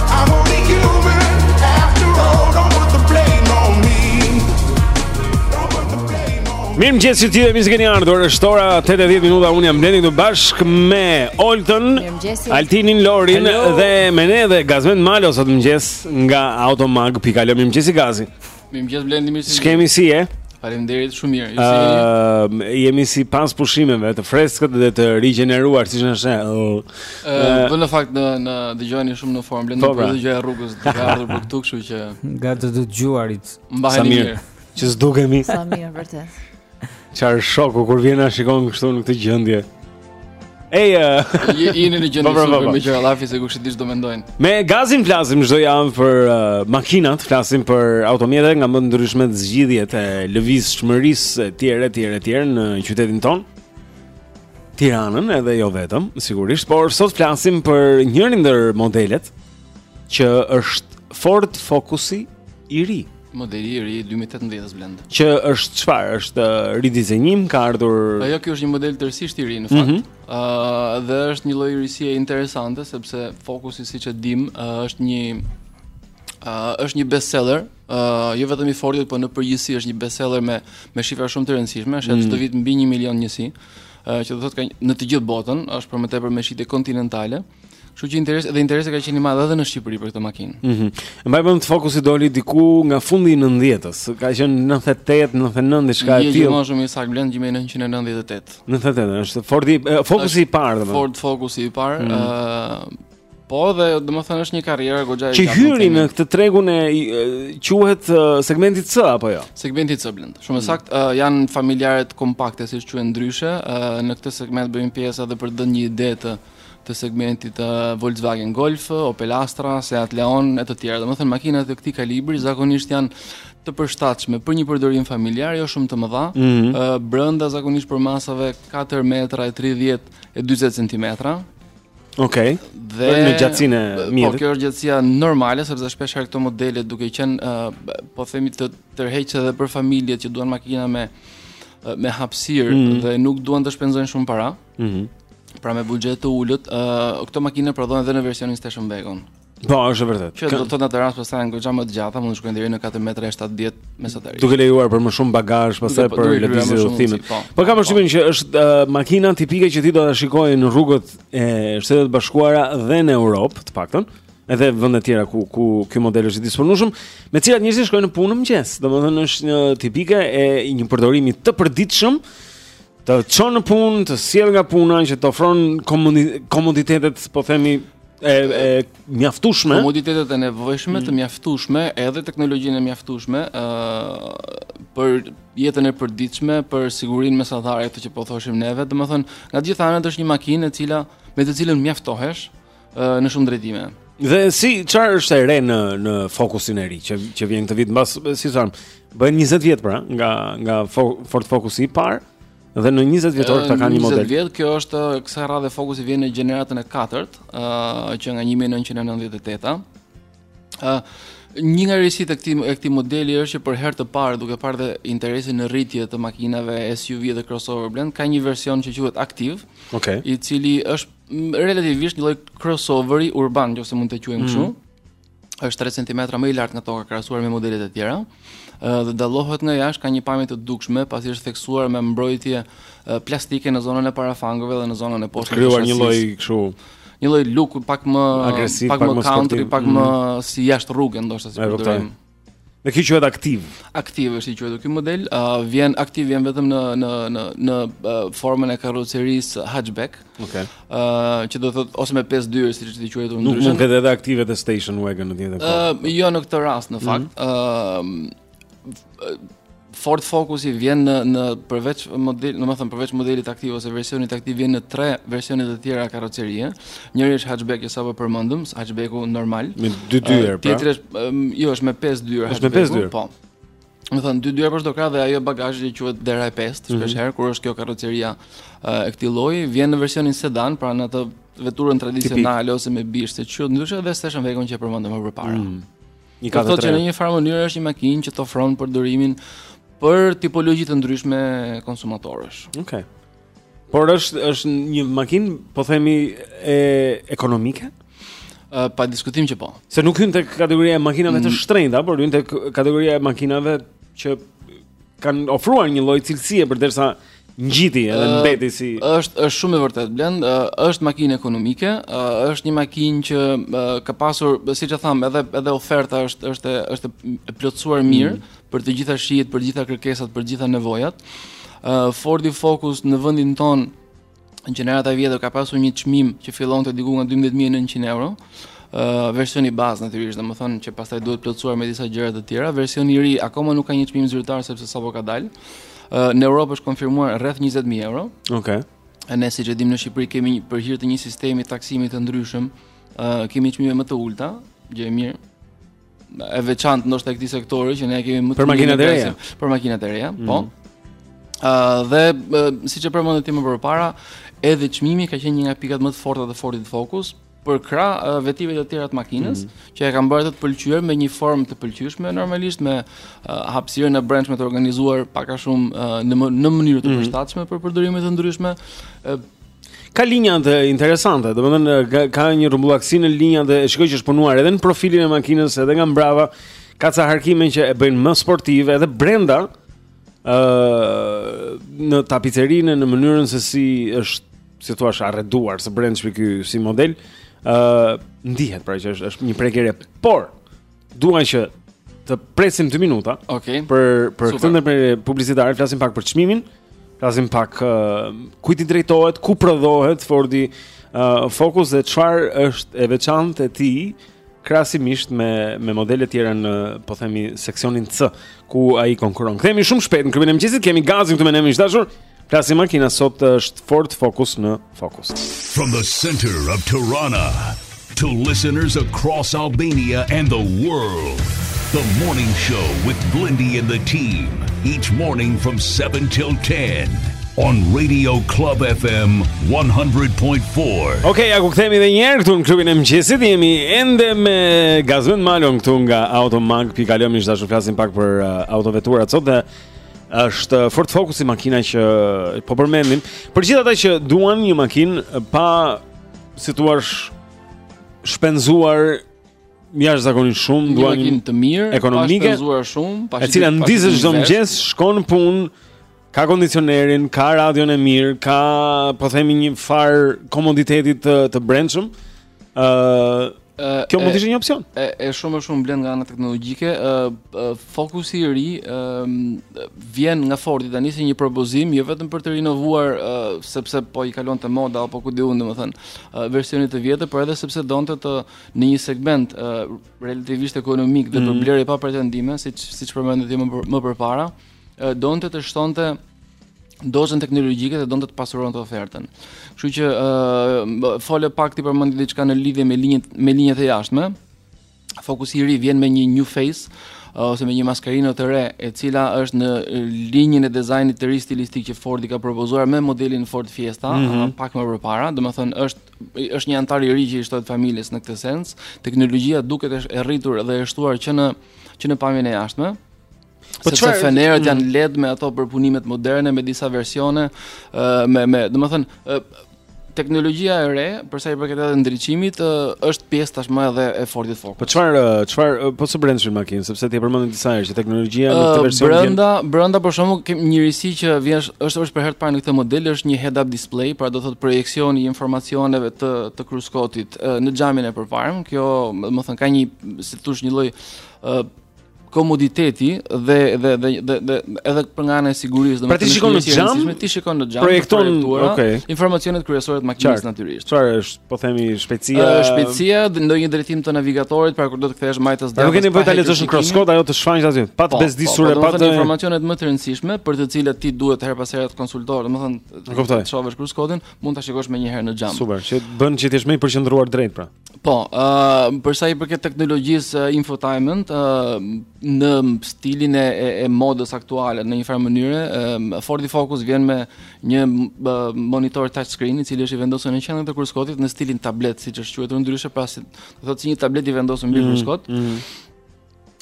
Mirëmëngjes qytet dhe mirë se keni ardhur është ora 8 e 10 minuta Unë jam Blendi këtu bashkë me Oltën Altinin Lorin Hello. Dhe me ne dhe Gazmend Malo sot në mëngjes nga Automag pika al mirëmëngjesi Gazi Mirëmëngjes Blendi mirë se Ç'kemi si je? Faleminderit shumë mirë. Ju si jeni? Ëm jemi si pas pushimeve të freskët dhe të rigjeneruar siç na sheh. Ë po në fakt në në dëgjim jeni shumë në formë Blendi po, pra. po ju dëgjoja rrugës duke ardhur për këtu, kështu që nga të dëgjuarit. Mbaheni mirë. Që s'dukemi. Sa mirë vërtet. Çfarë shoku kur vjen na shikon kështu në këtë gjendje. Ej, uh, jeni në gjendje po, po, po, shpjegoma atë llafin se kush e di ç'do mendojnë. Me Gazin flasim çdo javë për uh, makinat, flasim për automjete nga më të ndryshmet, zgjidhjet e lëvizshmërisë etj etj etj në qytetin tonë. Tiranën edhe jo vetëm, sigurisht, por sot flasim për njërin ndër modelet që është Ford Focusi i ri. Modeli i ri 2018 Blendi. Që është çfarë? Është uh, ridizenjim, ka ardhur. Po jo, ky është një model tërësisht i ri në fakt. Ëh, mm -hmm. uh, dhe është një lloj risie interesante sepse Focusi siç e dim, uh, është një uh, është një bestseller, uh, jo vetëm i Fordit, por në përgjithësi është një bestseller me me shifra shumë të rëndësishme, është mm -hmm. çdo vit mbi 1 milion njësi që do thotë në të gjithë botën, është për më tepër me shitje kontinentale. Kështu që interes dhe interesi ka qenë i madh edhe në Shqipëri për këtë makinë. Mhm. Mm Mbaj mend fokusi doli diku nga fundi i 90-s. Ka qenë 98, 99 diçka e tillë. Jo, më shumë i saktë Blend 1998. 98 është Ford fokusi i parë domethënë. Ford fokusi i parë, mhm. ë mm uh, Po dhe domethënë është një karrierë goxha e gjatë. Që hyri në këtë tregun që quhet uh, segmenti C apo jo? Segmenti C Blend. Shumë mm. saktë, uh, janë familjarët kompakte siç quhen ndryshe, uh, në këtë segment bëjnë pjesë edhe për të dhënë një ide të të segmentit të Volkswagen Golf, Opel Astra, Seat Leon e të tjera. Domethënë makinat e këtij kalibri zakonisht janë të përshtatshme për një përdorim familjar, jo shumë të mëdha. Mm -hmm. uh, brenda zakonisht përmasave 4 metra e 30 e 40 cm. Okej. Okay. Dhe në gjatësinë e po, mirë. Po kjo është gjatësia normale sepse shpesh herë këto modele duke qenë uh, po themi tërheqëse edhe për familjet që duan makina me me hapësirë mm -hmm. dhe nuk duan të shpenzojnë shumë para. Mm Mhm. Mm pra me buxhet të ulët, ë uh, këto makina prodhohen edhe në versionin station wagon. Po, është vërtet. Që do të thotë në atë rast pastaj janë goxha më të gjata, mund të shkojnë deri në 4 metra e 70 mesatarisht. Duke lejuar për më shumë bagazh, pastaj po, për lëvizje të udhëtimit. Po, po kam përshtypjen po. që është uh, makina tipike që ti do ta shikoje në rrugët e Shteteve të Bashkuara dhe në Europë, të paktën, edhe vende të tjera ku ku ky model është i disponueshëm, me të cilat njerëzit shkojnë në punë në mëngjes. Domethënë është një tipike e një përdorimi të përditshëm Të çon në punë, të sjell nga puna që të ofron komoditetet, po themi e e mjaftueshme. Komoditetet e nevojshme, të mm. mjaftueshme, edhe teknologjinë e mjaftueshme, ë uh, për jetën e përditshme, për sigurinë mesatare ato që po thoshim neve, domethënë, nga të gjitha anët është një makinë e cila me të cilën mjaftohesh, në shumë drejtime. Dhe si çfarë është e re në në fokusin e ri që që vjen këtë vit pra siç thamë, bëhen 20 vjet pra nga nga Ford Focus i parë dhe në 20 vjetor këta kanë një model. 20 vjet kjo është kësaj radhe fokusi vjen në gjeneratën e katërt, ë uh, që nga 1998-a. ë uh, Një nga risitë e këtij e këtij modeli është që për herë të parë duke parë dhe interesin në rritje të makinave SUV dhe crossover Blend, ka një version që quhet Active, okay. i cili është relativisht një lloj crossoveri urban, qoftë se mund ta quajmë kështu. Mm -hmm. Është 3 cm më i lartë nga toka krahasuar me modelet e tjera. Ëh dhe dallohet nga jashtë ka një pamje të dukshme, pasi është theksuar me mbrojtje plastike në zonën e parafangëve dhe në zonën e poshtme. Krijuar një lloj kështu një lloj luku pak më agresiv, pak, pak më country, pak më mm. si jashtë rruge ndoshta si po themi. Dhe kjo quhet aktiv. Aktiv është i quajtur ky model. Uh, vjen aktiv vjen vetëm në në në në uh, formën e karrocerisë hatchback. Okej. Okay. Uh, që do të thotë ose me pesë dyer siç është i quajtur ndryshe. Nuk mund të ketë edhe aktiv edhe station wagon në ditën e parë. Uh, jo në këtë rast në fakt. Ëh mm -hmm. uh, Ford Focus-i vjen në në përveç model, domethënë përveç modelit aktiv ose versionit aktiv vjen në tre versione të tjera karrocerie. Njëri është hatchback që sapo përmendëm, hatchbacku normal. Me dy dyer. Pra. Tjetri është jo, është me pesë dyer hatchbacku. Është me pesë dyer. Po. Domethënë, dy dyer për çdo krah dhe ajo bagazhi që quhet dera e pestë, mm -hmm. shpesh herë kur është kjo karroceria e këtij lloji, vjen në versionin sedan, pra në atë veturën tradicionale ose me bisht siç quhet ndryshe dhe station wagon që e përmendëm më përpara. Mm -hmm. Një ka te tre. Në një farë mënyrë është një makinë që të ofron përdorimin për tipologji të ndryshme konsumatorësh. Okej. Okay. Por është është një makinë, po themi, ë, ekonomike? Uh, pa diskutim që po. Se nuk hyn tek kategoria e makinave të mm. shtrenjta, por hyn tek kategoria e makinave që kanë ofruar një lloj cilësie përderisa ngjiti edhe uh, mbeti si është është shumë e vërtetë Blend uh, është makinë ekonomike uh, është një makinë që uh, ka pasur siç e thamë edhe edhe oferta është është është e plotësuar mm. mirë mm. për të gjitha shijet për të gjitha kërkesat për të gjitha nevojat uh, Fordi Focus në vendin tonë gjenerata e vjetër ka pasur një çmim që fillonte diku nga 12900 euro uh, versioni bazë natyrisht domethënë që pastaj duhet plotësuar me disa gjëra të tjera versioni i ri akoma nuk ka një çmim zyrtar sepse sapo ka dalë Në Europë është konfirmuar rreth 20000 euro. Okej. Okay. Ne siç e dimë në Shqipëri kemi për hir të një sistemi taksimi të ndryshëm, uh, kemi çmime më të ulta, gjë e mirë. E veçantë ndoshta e këtij sektori që ne kemi më të Për makinat e reja. Për makinat e reja, mm. po. Ëh uh, dhe uh, siç e përmende ti më përpara, edhe çmimi ka qenë një nga pikat më të forta të Fordit Focus, përkrah uh, vetive të tjera të makinës, mm -hmm. që e kanë bërë atë të pëlqyer me një formë të pëlqyeshme normalisht me uh, hapësirën e brendshme të organizuar pak a shumë uh, në në mënyrë të mhm. përshtatshme mm -hmm. për përdorime të ndryshme. Uh, ka linja interesante, domethënë ka, ka një rrumbullaksi në linja dhe e shikoj që është punuar edhe në profilin e makinës, edhe nga mbrava, ka ca harkime që e bëjnë më sportive edhe brenda ë uh, në tapicerinë në mënyrën se si është si të thuash, arreduar së brendshmi ky si model, ë uh, ndihet pra që është është një prekje e re. Por dua që të presim 2 minuta. Okej. Okay. Për për këtë ndërprerje publicitare flasim pak për çmimin. Flasim pak uh, kujt i drejtohet, ku prodhohet Fordi uh, Focus dhe çfarë është e veçanta e tij krahasimisht me me modele të tjera në po themi seksionin C ku ai konkuron. Kthehemi shumë shpejt në Klubin e Mëngjesit, kemi Gazin këtu me ne miq të dashur. Pasi makina sot është Ford Focus në fokus. From the center of Tirana to listeners across Albania and the world. The morning show with Blendi and the team each morning from 7 till 10. on Radio Club FM 100.4. Ok, ja ku kthehemi edhe një herë këtu në klubin e mëngjesit. Jemi ende me Gazmend Malon këtu nga Automag pika al. Më ish dashur flasim pak për uh, autovetura sot dhe është Ford Focusi makina që uh, po përmendim. Për gjithë ata që duan një makinë uh, pa, si t'thuash, shpenzuar jashtëzakonisht shumë, duan një makinë të mirë, ekonomike, pa shpenzuar shumë, pa shpenzuar shumë, e cila ndizet çdo mëngjes, shkon punë Ka kondicionerin, ka radion e mirë, ka po themi një far komoditeti të brendshëm. ë uh, Kjo mund të ishte një opsion. E, e shumë e shumë vlen nga ana teknologjike, ë fokusi i ri ë vjen nga Fordi tani si një propozim jo vetëm për të rinovuar e, sepse po i kalonte moda apo ku di unë domethënë versionit të vjetër, por edhe sepse donte të në një segment e, relativisht ekonomik dhe mm -hmm. për blerje pa pretendime, siç siç përmendët ju më, më përpara. donte të shtonte dozën teknologjike dhe donte të pasuronte ofertën. Kështu që uh, fole pak ti, përmende diçka në lidhje me linjat me linjat e jashtme. Fokusi i ri vjen me një new face ose me një maskerino të re, e cila është në linjën e dizajnit të ri stilistik që Fordi ka propozuar me modelin Ford Fiesta, mm -hmm. pak më përpara, domethënë është është një anëtar i ri që i shtohet familjes në këtë sens. Teknologjia duket e rritur dhe e shtuar që në që në pamjen e jashtme. Po çfarë fenerët, mm. janë led me ato përpunimet moderne me disa versione uh, me me, domethënë uh, teknologjia e re, për sa i përket edhe ndriçimit, është pjesë tashmë edhe e Fordit Focus. Po çfarë, çfarë po së brendshmi makinë, sepse ti e përmende disa herë që teknologjia në këtë version brenda, vjen... brenda për shembull kemi një risi që vjen është është për herë të parë në këtë model, është një head-up display, pra do të thotë projeksion i informacioneve të të kruskotit në xhamin e përparëm. Kjo, domethënë ka një si t'thuash një lloj komoditeti dhe dhe dhe dhe dhe edhe për nga ana e sigurisë domethënë pra ti shikon në xham ti shikon në xham projekton okay. informacionet kryesore të makinës natyrisht çfarë është po themi shpejtësia uh, shpejtësia ndonjë drejtim të navigatorit pra kur do të kthehesh majtas djathtas nuk ke nevojë ta lexosh në kruskot ajo të shfaqet aty pa të po, bezdisur po, e pa të informacionet më të rëndësishme për të cilat ti duhet herë pas herë të konsultosh domethënë të shohësh kruskotin mund ta shikosh menjëherë në xham super që bën që ti të jesh më i përqendruar drejt pra Po, uh, për sa i përket teknologjisë uh, infotainment, uh, në stilin e, e, e modës aktuale, në një farë mënyre, um, Fordi Focus vjen me një uh, monitor touchscreen, i cili është i vendosur në qendrën e kruskotit në stilin tablet, siç quhet ndryshe, pra si, do thotë si një tablet i vendosur mbi mm, kruskot. Mm -hmm.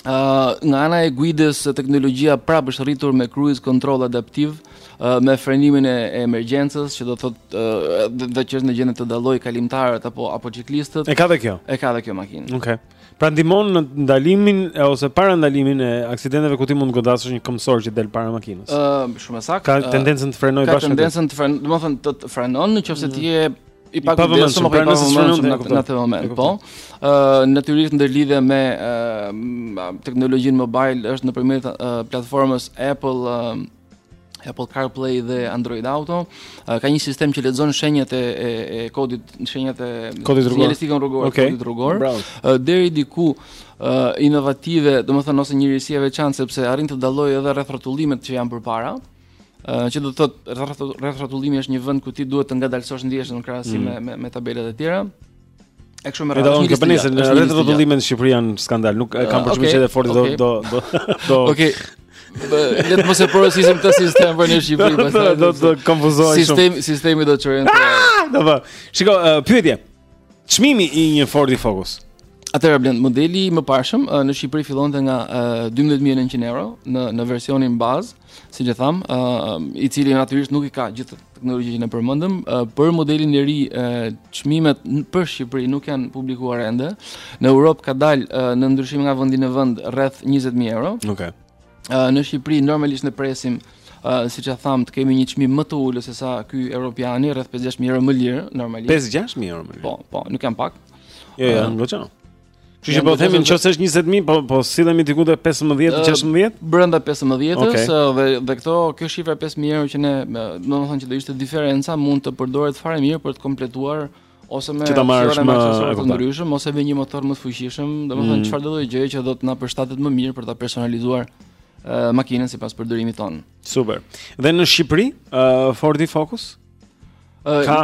Uh, nga ana e guidës teknologjia prapë është rritur me cruise control adaptiv uh, me frenimin e, e emergjencës që do të thotë uh, dhe, dhe që është në gjendje të dallojë kalimtarët apo apo çiklistët. E ka dhe kjo. E ka dhe kjo makinë. Okej. Okay. Pra ndihmon në ndalimin ose parandalimin e aksidenteve ku ti mund të godasësh një këmbësor që del para makinës. Ëh, uh, shumë saktë. Ka tendencën të frenojë bashkë. Ka tendencën të frenojë, domethënë të frenon nëse ti je i pavëmendshëm apo i pavëmendshëm në këtë në këtë moment. Po. Ë uh, natyrisht ndërlidhja me uh, teknologjinë mobile është nëpërmjet uh, platformës Apple uh, Apple CarPlay dhe Android Auto uh, ka një sistem që lexon shenjat e, e, e kodit, shenjat e kodit rrugor, sinjalistikën rrugore, okay. kodit rrugor. Uh, deri diku uh, inovative, domethënë ose një risi e veçantë sepse arrin të dallojë edhe rrethrrotullimet që janë përpara. që do të thotë rrethrrotullimi është një vend ku ti duhet të ngadalësosh ndjeshëm në krahasim mm. me me tabelat e tjera. E kështu me radhë. Do të bëni se rrethrrotullimet në Shqipëri janë skandal. Nuk e kanë ah, përshtypjen okay, e fortë do do do. do. Okej. Le të mos e porosisim këtë sistem për në Shqipëri, pastaj do të konfuzohej shumë. Sistemi sistemi do të çojë. Ah, do vë. Shikoj, uh, pyetje. Çmimi i një Fordi Focus. Atëherë Blend modeli i mëparshëm në Shqipëri fillonte nga 12900 euro në në versionin bazë, siç e thamë, i cili natyrisht nuk i ka gjithë teknologjinë që ne përmendëm, për modelin e ri çmimet për Shqipëri nuk janë publikuar ende. Në Europë ka dalë në ndryshim nga vendi në vend rreth 20000 euro. Okej. Okay. në Shqipëri normalisht ne presim uh, siç e thamë të kemi një çmim më të ulët se sa ky europiani rreth 5-6000 euro më lirë normalisht 5-6000 euro më lirë po po nuk janë pak jo jo uh, ngoço Kështu që po themi në qoftë është 20000, po po sillemi diku te 15, 16? Brenda 15-s okay. dhe dhe këto kjo shifra 5000 euro që ne, domethënë që do ishte diferenca, mund të përdoret fare mirë për të kompletuar ose me opsione më të ndryshëm ose me një motor më të fuqishëm, domethënë mm. çfarë do të thotë gjëja që do të na përshtatet më mirë për ta personalizuar uh, makinën sipas përdorimit tonë. Super. Dhe në Shqipëri, uh, Ford Focus uh, ka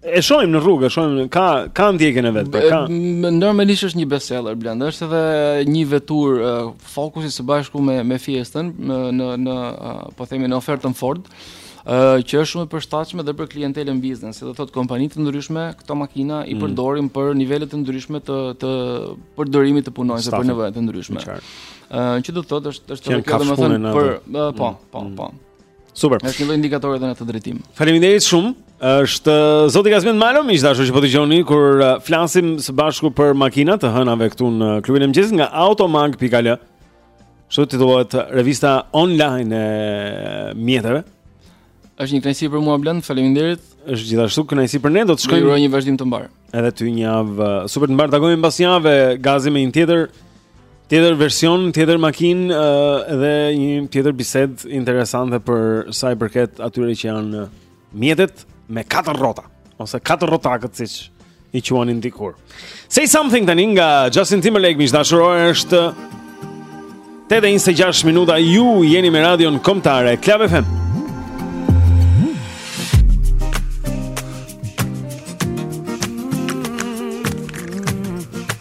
e shohim në rrugë, e shohim ka ka ndjekësit e vet, pra ka. Normalisht është një bestseller Blend, është edhe një veturë uh, Focus së bashku me me Fiesta në në në uh, po themi në ofertën Ford. që është shumë e përshtatshme dhe për klientelën biznes, që do thotë kompani të ndryshme, këto makina i mm. përdorin për nivele të ndryshme të të përdorimit të punonjësve për nevoja të ndryshme. Ë që do thotë është është kjo domethënë për po, mm. po, po, po. Super. Është një indikator edhe në këtë drejtim. Faleminderit shumë. Është zoti Gazmend Malo, miq të dashur që po dëgjoni kur flasim së bashku për makinat të hënave këtu në klubin e mëngjesit nga automag.al. Kështu titullohet revista online e mjeteve. Është një kënaqësi për mua Blend, faleminderit. Është gjithashtu kënaqësi për ne, do të shkojmë. Ju uroj një vazhdim të mbarë. Edhe ty një javë uh, super të mbarë. Takohemi mbas një jave gazi me një tjetër tjetër version, tjetër makinë uh, dhe një tjetër bisedë interesante për sa i përket atyre që janë uh, mjetet me katër rrota ose katër rrotakët siç i quanin dikur. Say something tani nga Justin Timberlake miq të dashur, ora është 8:26 minuta ju jeni me radion kombëtare Club FM.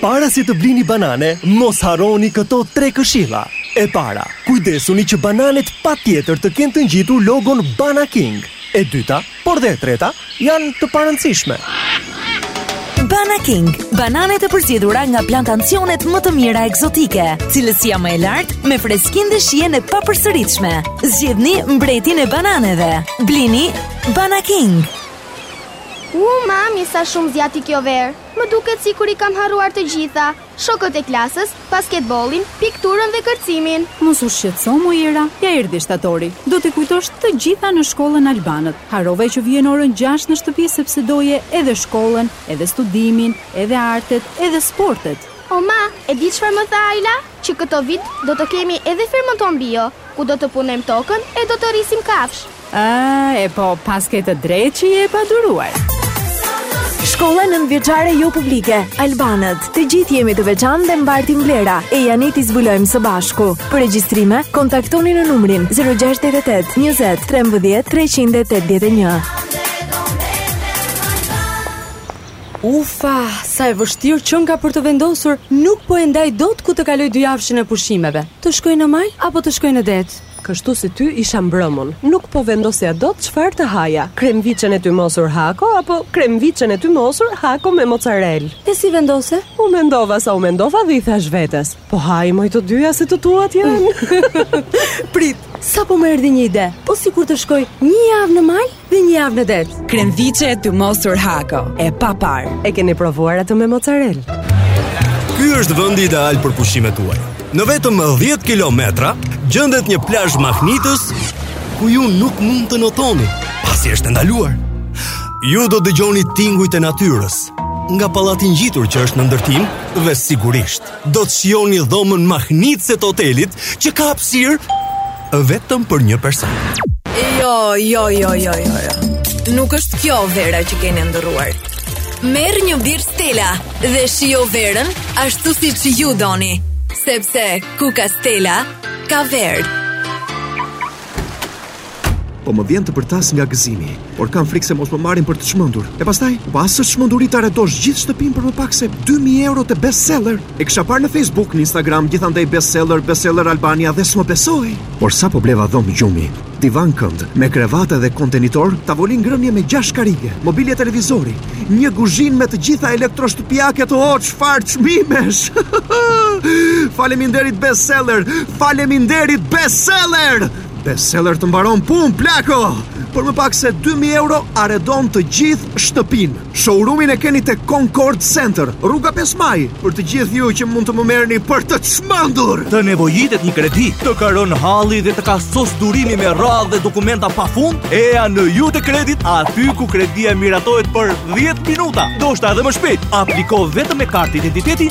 Para se të blini banane, mos harroni këto tre këshilla. E para, kujdesuni që bananet patjetër të kenë të ngjitur logon Bana King. E dyta, Por dhe e treta janë të parëndësishme. Bana King, bananet e përzgjedhura nga plantacionet më të mira ekzotike, cilësia më e lartë me freskinë dhe shijen e papërsëritshme. Zgjidhni mbretin e bananeve. Blini Bana King. U mami, sa shumë zjati kjo verë. Më duket sikur i kam harruar të gjitha. Shokët e klasës, basketbollin, pikturën dhe kërcimin. Mos u shqetëso moj Era, ja erdhi shtatori, do t'i kujtosh të gjitha në shkollën Albanët. Harrove që vije në orën gjashtë në shtëpi sepse doje edhe shkollën, edhe studimin, edhe artet, edhe sportet. O ma, e di çfarë më tha Ajla? Që këtë vit do të kemi edhe fermën tonë bio, ku do të punojmë tokën e do të rrisim kafshë. Ëh, e po, paske të drejtë që je e paduruar. Shkolla nëntëvjeçare jo publike, Albanët. Të gjithë jemi të veçantë dhe mbartim vlera. Ejani t'i zbulojmë së bashku. Për regjistrime, kontaktoni në numrin 068 20 13 381. Ufa, sa e vështirë qenka për të vendosur, nuk po e ndaj dot ku të kaloj dyjavëshin e pushimeve. Të shkoj në mal, apo të shkoj në det? Kështu si ty isha mbrëmë unë. Nuk po vendosja dot çfarë të haja, kremviçen e tymosur hako apo kremviçen e tymosur hako me mocarelë. E si vendose? U mendova sa u mendova dhe i thashë vetes, po haji moj të dyja se të tuat janë. Prit, sapo më erdhi një ide, po sikur të shkoj një javë në mal? Dhe një javë në det. Kremviçe e tymosur hako, e paparë. E keni provuar atë me mocarelë? Ky është vendi ideal për pushimet tuaja. Në vetëm 10 kilometra gjendet një plazh mahnitës ku ju nuk mund të notoni, pasi është e ndaluar. Ju do dëgjoni tingujt e natyrës, nga pallati ngjitur që është në ndërtim dhe sigurisht Do të shijoni dhomën mahnitëse të hotelit që ka hapësirë vetëm për një person. Jo, jo, jo, jo, jo, jo. Nuk është kjo vera që keni ëndërruar. Merr një birrë Stela dhe shijo verën ashtu siç ju doni. Sepse ku ka Stela, ka verë. Po më vjen të bërtas nga gëzimi, por kam frikë se mos më marrin për të çmendur. E pastaj, po a s'është çmenduri ta arredosh gjithë shtëpinë për më pak se 2000 euro te bestseller. E kisha parë në Facebook, në Instagram, gjithandej bestseller, bestseller Albania dhe s'më besoj. Por sapo bleva dhomë gjumi, divan kënd, me krevate dhe kontenitor, tavolinë ngrënie me gjashtë karige, mobilje televizori, një guzhinë me të gjitha elektroshtëpiaket, o çfarë çmimesh! Faleminderit bestseller! Faleminderit bestseller! Bestseller të mbaron punë plako! Për më pak se 2000 euro arredon të gjithë shtëpinë. Showroomin e keni tek Concord Center, rruga 5 Maj, për të gjithë ju që mund të më merrni për të çmendur. Të nevojitet një kredi, të ka rënë halli dhe të ka sos durimi me radhë dhe dokumenta pafund? Eja në Iute Credit, aty ku kredia miratohet për 10 minuta, ndoshta edhe më shpejt. Apliko vetëm me kartë identiteti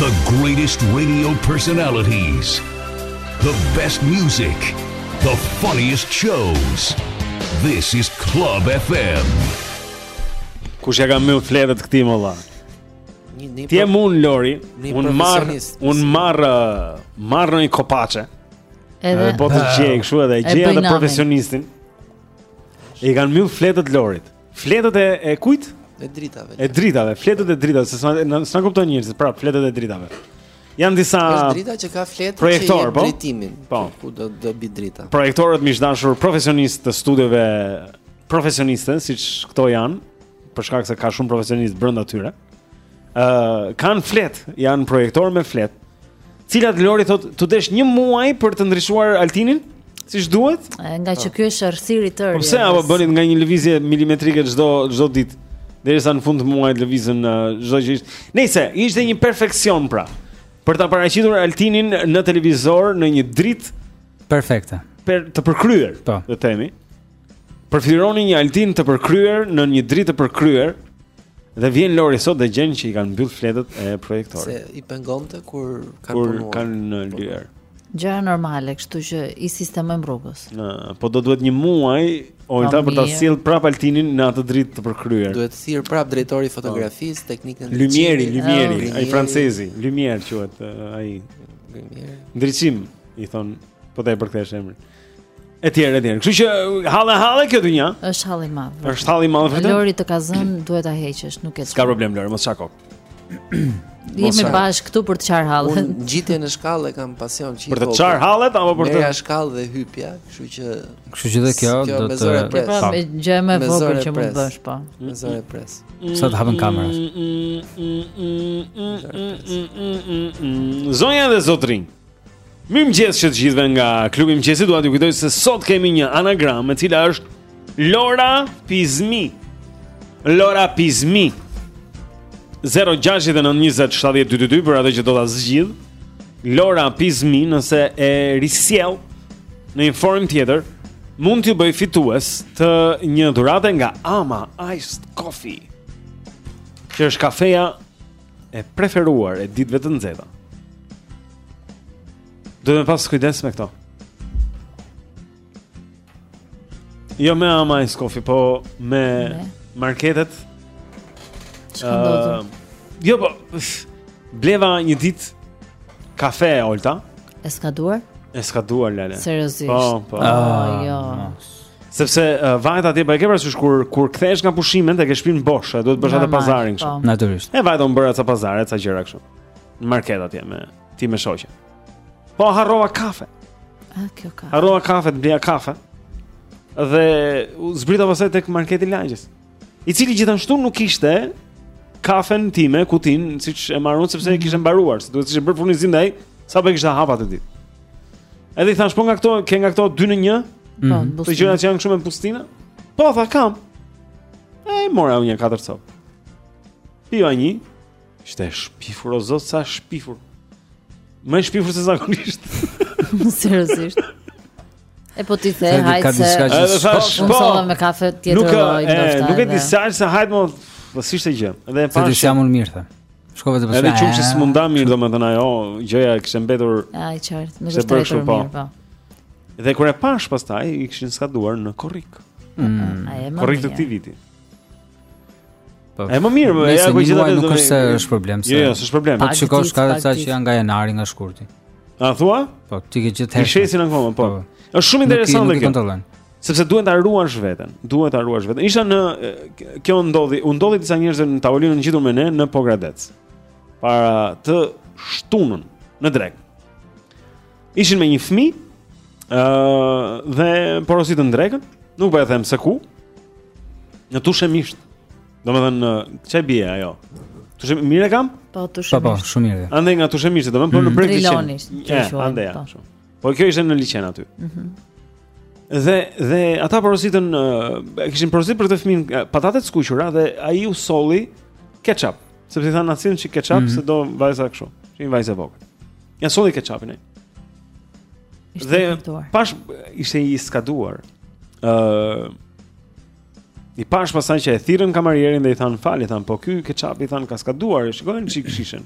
The greatest radio personalities. The best music. The funniest shows. This is Club FM. Kush ja ka mbyll fletët këtij molla? Ti e mund Lori, un marr, un marr, uh, marr një kopaçe. Edhe po të gjej kështu edhe gjej edhe profesionistin. I kanë mbyll fletët Lorit. Fletët e, e kujt? E dritave. E dritave, fletët e dritave, se s'na kuptojnë njerëzit, pra fletët e dritave. Janë disa Është drita që ka fletë projektor, që po? drejtimin. Po. Ku do të bi drita. Projektorët miq të dashur profesionistë të studiove profesioniste, siç këto janë, për shkak se ka shumë profesionistë brenda tyre. Ë, uh, kanë fletë, janë projektor me fletë. Cilat Lori thotë, "T'u desh një muaj për të ndriçuar Altinin?" Siç duhet? Nga që ky është errësirë i tërë. Po pse apo bënit nga një lëvizje milimetrike çdo çdo ditë? Derisa në fund të muajit lëvizën çdo gjë. Nëse ishte një perfeksion pra, për ta paraqitur Altinin në televizor në një dritë perfekte. Për të përkryer, po. të themi. Përfytyroni një Altin të përkryer në një dritë të përkryer dhe vjen Lori sot dhe gjen që i kanë mbyll fletët e projektorit. Se i pengonte kur kanë punuar. Kur kanë lyer. Gjëra normale, kështu që i sistemojmë rrugës. Në, po do duhet një muaj Olta për ta sjell prap Altinin në atë dritë të përkryer. Duhet thirr prap drejtori i po. fotografisë, teknikën e Lumieri, Lumieri, ai francezi, Lumier quhet ai. Lumier. Ndriçim, i thonë, po ta përkthesh emrin. Etj, etj. Kështu që halle halle kjo dynja. Është hallë i madh. Është hallë i madh vetëm. Lori të ka zën, duhet ta heqësh, nuk e di. S'ka problem Lori, mos çako. Jemi bashkë këtu për të çar hallë. Unë ngjitje në shkallë kam pasion çik. Për të çar hallë apo për të? Ja shkallë dhe hypja, kështu që Kështu që dhe kjo do të Kjo me pres. Po, gjë më vogël që mund të bësh po. Me zore pres. Sa të hapen kamerat. Zonja dhe zotërinj. Mirëmëngjes që të gjithëve nga klubi i mëngjesit. Dua t'ju kujtoj se sot kemi një anagram e cila është Lora Pizmi. Lora Pizmi. 0692070222 për atë që do ta zgjidhë. Lora Pizmi nëse e risjell në një formë tjetër mund t'ju bëjë fitues të një dhurate nga Ama Iced Coffee. Që është kafeja e preferuar e ditëve të nxehta. Do me pas kujdes me këto. Jo me Ama Iced Coffee, po me marketet. Uh, jo, po, bleva një ditë kafe e olta. E skaduar? E skaduar, lele. Seriosisht? Po, po. Oh, jo. Sepse uh, vajta atje po e ke parasysh kur kur kthehesh nga pushimet e ke shpinë bosh, duhet bësh atë pazarin kështu. Po. Natyrisht. E vajta unë bëra ca pazare, ca gjëra kështu. Në market atje me ti me shoqe. Po harrova kafe. Ah, kjo kafe. Harrova kafe, të blija kafe. Dhe u zbrita pasaj tek marketi i lagjes. I cili gjithashtu nuk kishte kafen time, kutinë, siç e marr unë sepse e mhm. kishte mbaruar, se duhet të ishte bërë furnizim dhe ai sapo e kishte hap atë ditë. Edhe i thashë, po nga këto, ke nga këto 2 në 1? Po, mhm. ato gjëra që janë kështu me bustina? Po, tha kam. E mora unë katër copë. Piva një. Ishte e shpifur o zot sa e shpifur. Më e shpifur se zakonisht. Seriozisht. E po ti the, hajtë se... Edhe thashë, po... Unë sola me kafe tjetër nuk, loj, e, ndoshta, nuk e di sa që se hajtë më... Po s'ishte gjë. Edhe e pashë... Se s'jam unë mirë, the. Shkove të përshë. Edhe qumë që s'e tunda mirë, domethënë ajo gjëja kishte mbetur... A, i qartë, nuk është tretur po. mirë, po. Edhe kur e pashë pastaj, i kishin skaduar në korrik. Mm. Korrik të këtij viti. Po. E më mirë, më ja ku gjithë ato nuk është se është problem se. Jo, jo, s'është problem. Po shikosh ka ca që janë nga janari, nga shkurti. A thua? Po, ti ke gjithë herë. Kishesin akoma, po. po. Është shumë interesante kjo. Sepse duhet ta ruash veten. Duhet ta ruash veten. Isha në kjo ndodhi, u ndodhi disa njerëzve në tavolinën ngjitur me ne në Pogradec. Para të shtunën në drekë. Ishin me një fëmijë uh, Dhe porositën drekën Nuk po e them se ku Në Tushemisht Domethënë Ça i bie ajo Tushe mirë kam? Po, Tushemisht Po, po, shumë mirë Andej nga Tushemishti Domethënë po në breg liqen Drilonit Që eh, shumë Andej ja po. po kjo ishte në liqen aty mhm. Dhe, dhe ata porositën uh, Kishin porosit për këtë fëmijën Patate të skuqura dhe ai u solli Ketchup Sepse i thanë na sill një çik ketchup mm -hmm. se do vajza kështu. Qe një vajzë e vogël. Ia solli ketchupin ai. Dhe pashë ishte i skaduar. Ë uh, I pashë pastaj që e thirrën kamarierin dhe i thanë më fal, i thanë po ky ketchupi i thanë ka skaduar, shikoje një çik shishen.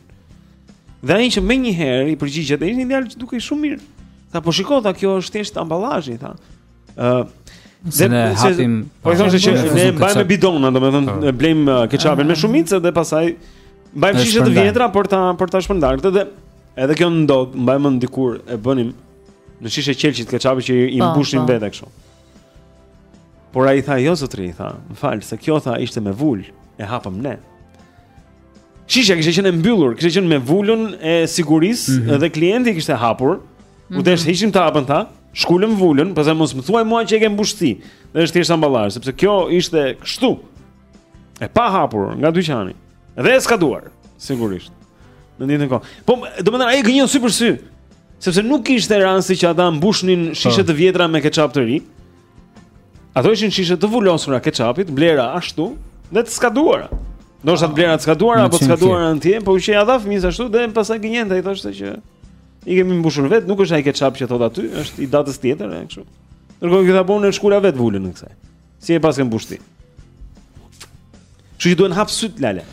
Dhe ai që menjëherë i përgjigjet, ishte një djalë që dukej shumë mirë. Tha po shiko, tha kjo është thjesht ambalazhi, tha. Ë uh, Se ne hapim Po i thoshte që ne mbajmë bidona Domethënë po. blejmë uh, keçapin me shumicë Dhe pastaj mbajmë shishe të vjetra Për ta, për ta shpërndarë Këtë dhe edhe kjo ndodh Mbaj mend dikur e bënim Në shishe qelqi të keçapit që i po, mbushnim po. vetë kështu Por ai tha jo zotri i tha Më fal se kjo tha ishte me vulë E hapëm ne Shishja kishte qenë e mbyllur, kishte qenë me vulën e sigurisë mm -hmm. dhe klienti e kishte hapur. U mhm. desh ta hiqnim tapën tha, shkulëm vulën, pastaj mos më thuaj mua që e ke mbush ti. Dhe është thjesht ambalazh, sepse kjo ishte kështu. E pahapur nga dyqani. Dhe e skaduar, sigurisht. Në të njëjtën kohë. Po, domethënë ai gënjen sy për sy. Sepse nuk ishte rasti që ata mbushnin shishe po. të vjetra me ketchup të ri. Ato ishin shishe të vulosura ketchupi, të blera ashtu dhe të skaduara. Ndoshta të blera të skaduara apo të skaduara në tiem, po që ia dha fëmijës ashtu dhe pastaj gënjente ai thoshte që i kemi mbushur vetë, nuk është ai ketchup që thotë aty, është i datës tjetër e kështu. Ndërkohë që tha po unë ia shkula vetë vulën kësaj. Si e paske mbush ti. Kështu që duhen hap sytë lale.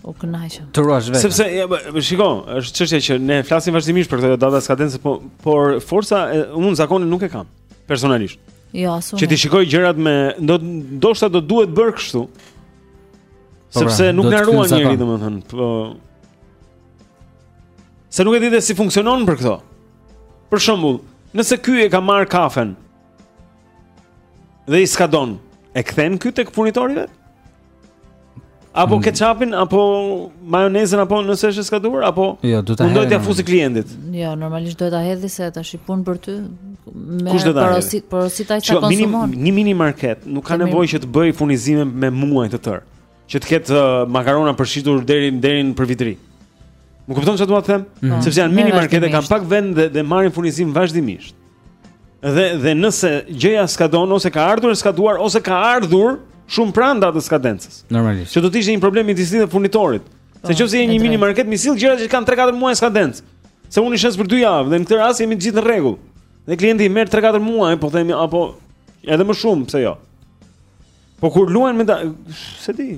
U kënaqëm. Të ruash veten. Sepse ja, shiko, është çështja që ne flasim vazhdimisht për këto data skadence, po por forca unë zakonin nuk e kam personalisht. Jo, as unë. Që t'i shikoj gjërat me ndoshta do duhet bërë kështu. Po pra, Sepse nuk na ruan njeri domethënë, po Se nuk e di dhe si funksionon për këto. Për shembull, nëse ky e ka marrë kafen dhe i skadon, e kthen ky tek furnitori i vet? Apo mm. ketchupin apo majonezën apo nëse është e skaduar apo jo, do të mundohet t'ia fusi klientit. Jo, normalisht duhet ta hedhi se ta zi punë për ty. Me Kush do ta hedhi? Porosit aq sa konsumon? Një mini market nuk ka nevojë që të bëjë furnizime me muaj të tërë. Që të ketë uh, makarona për të shitur deri deri në për Vit të Ri. Më kupton çfarë dua të them? Mm. Sepse janë mini markete kanë pak vend dhe, dhe marrin furnizim vazhdimisht. Dhe dhe nëse gjëja skadon ose ka ardhur e skaduar ose ka ardhur shumë pranë datës së skadencës. Normalisht. Që do të ishte një problem midis dhe furnitorit. Po, se nëse je një mini market më sill gjëra që kanë 3-4 muaj skadencë. Se unë i shes për 2 javë dhe në këtë rast jemi të gjithë në rregull. Dhe klienti i merr 3-4 muaj, po themi apo edhe më shumë, pse jo. Po kur luajnë me da... se di.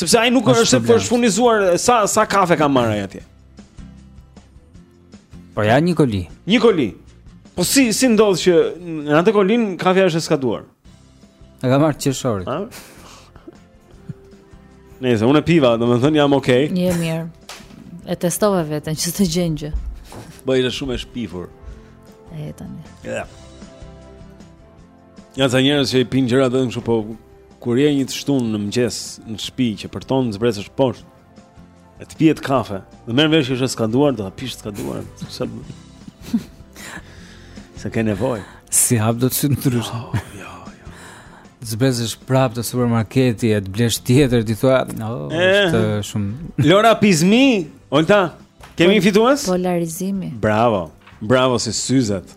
Sepse ai nuk është për t'u furnizuar sa sa kafe ka marrë atje. Po ja një koli. Një koli. Po si si ndodh që në atë kolinë kafeja është e skaduar? E ka marrë qershorit. Ha? Nëse unë e piva, domethënë jam okay. Je mirë. E testove veten që s'të gjen gjë. Bëj po, shumë e shpifur. E tani. Ja. Ja ca njerëz që i pinë gjëra vetëm kështu po kur je një të shtunë në mëngjes në shtëpi që përton të zbresësh poshtë. Edhe të pihet kafe. Dhe merr vesh që është skaduar, do ta pish skaduar. Se se ke nevojë? Si hap dot sy ndryshe. Jo, oh, jo, jo. Zbresësh prapë te supermarketi e të blesh tjetër ti thua, no, eh. është eh, shumë Lora Pizmi, Olta, kemi po, fitues? Polarizimi. Bravo. Bravo si syzet.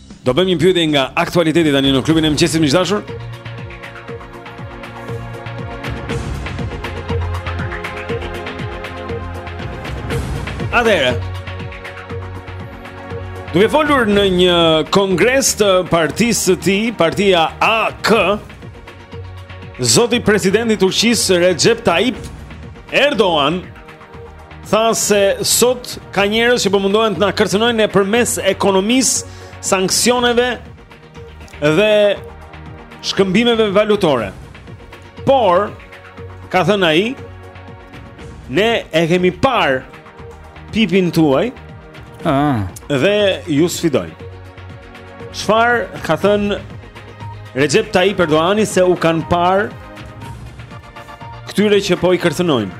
Do bëjmë një pyetje nga aktualiteti tani në klubin e mëngjesit miq të dashur. Atëherë. Duke folur në një kongres të partisë së tij, partia AK, zoti presidenti i Turqisë Recep Tayyip Erdogan tha se sot ka njerëz që po mundohen të na kërcënojnë ne përmes ekonomisë, sanksioneve dhe shkëmbimeve valutore. Por, ka thënë ai, ne e kemi parë pipin tuaj. Ah. Dhe ju sfidojmë. Çfarë ka thënë Recep Tayyip Erdogan se u kanë parë këtyre që po i kërcënojnë?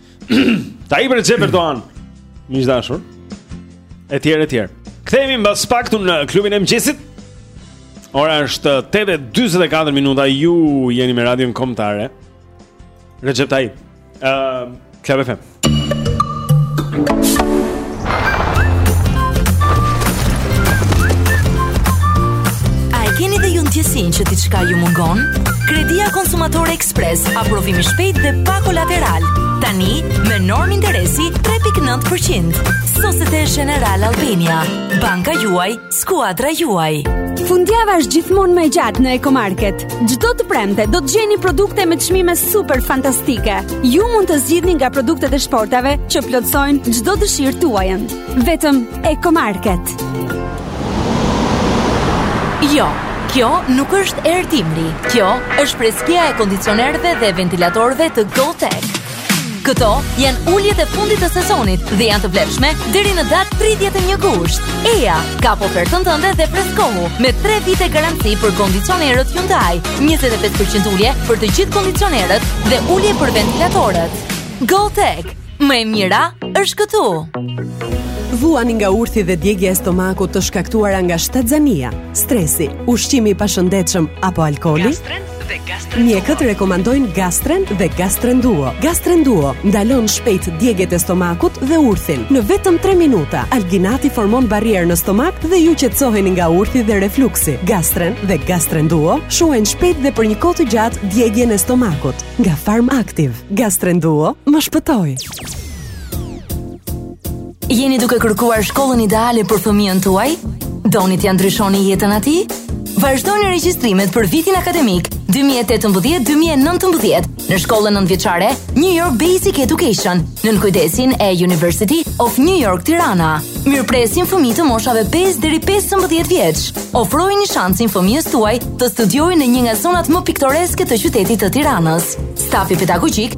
Tayyip Recep Erdogan. Miq të dashur. Etj etj. Kthehemi mbas pak këtu në klubin e mëngjesit. Ora është 8:44 minuta. Ju jeni me Radion Kombëtare. Recep Tayyip. Ëm, uh, Club FM. A e keni dhe ju ndjesinë që diçka ju mungon? Kredia Konsumatore Express, aprovim i shpejtë dhe pa kolateral. Tani, me normë interesi 3.9%. Societe Generale Albania, banka juaj, Skuadra juaj. Fundjava është gjithmonë më e gjatë në Ecomarket. Çdo të premte do të gjeni produkte me çmime super fantastike. Ju mund të zgjidhni nga produktet e shportave që plotësojnë çdo dëshirë tuajën. Vetëm Ecomarket. Jo, kjo nuk është erë dimri. Kjo është freskia e kondicionerëve dhe ventilatorëve të GoTech. Këto janë uljet e fundit të sezonit dhe janë të vlefshme deri në datë 31 gusht. Eja, kape ofertën tënde dhe freskohu me 3 vite garanci për kondicionerët Hyundai, 25% ulje për të gjithë kondicionerët dhe ulje për ventilatorët. Go Tech, më e mira është këtu. Vuani nga urthi dhe djegja e stomakut të shkaktuara nga shtatzania, stresi, ushqimi i pashëndetshëm apo alkooli? Mjekët rekomandojnë Gastren dhe Gastren Duo. Gastren Duo ndalon shpejt djegjet e stomakut dhe urthin. Në vetëm 3 minuta, alginati formon barrierë në stomak dhe ju qetësoheni nga urthi dhe refluksi. Gastren dhe Gastren Duo shuajnë shpejt dhe për një kohë të gjatë djegjen e stomakut. Nga Farm Active, Gastren Duo më shpëtoi. Jeni duke kërkuar shkollën ideale për fëmijën tuaj? Doni t'ja ndryshoni jetën atij? Vazhdoni regjistrimet për vitin akademik 2018-2019 në shkollën nëntëvjeçare New York Basic Education nën kujdesin e University of New York Tirana. Mirëpresim fëmijë të moshave 5 deri 15 vjeç. Ofrojini shansin fëmijës tuaj të studiojë në një nga zonat më piktoreske të qytetit të Tiranës. Stafi pedagogjik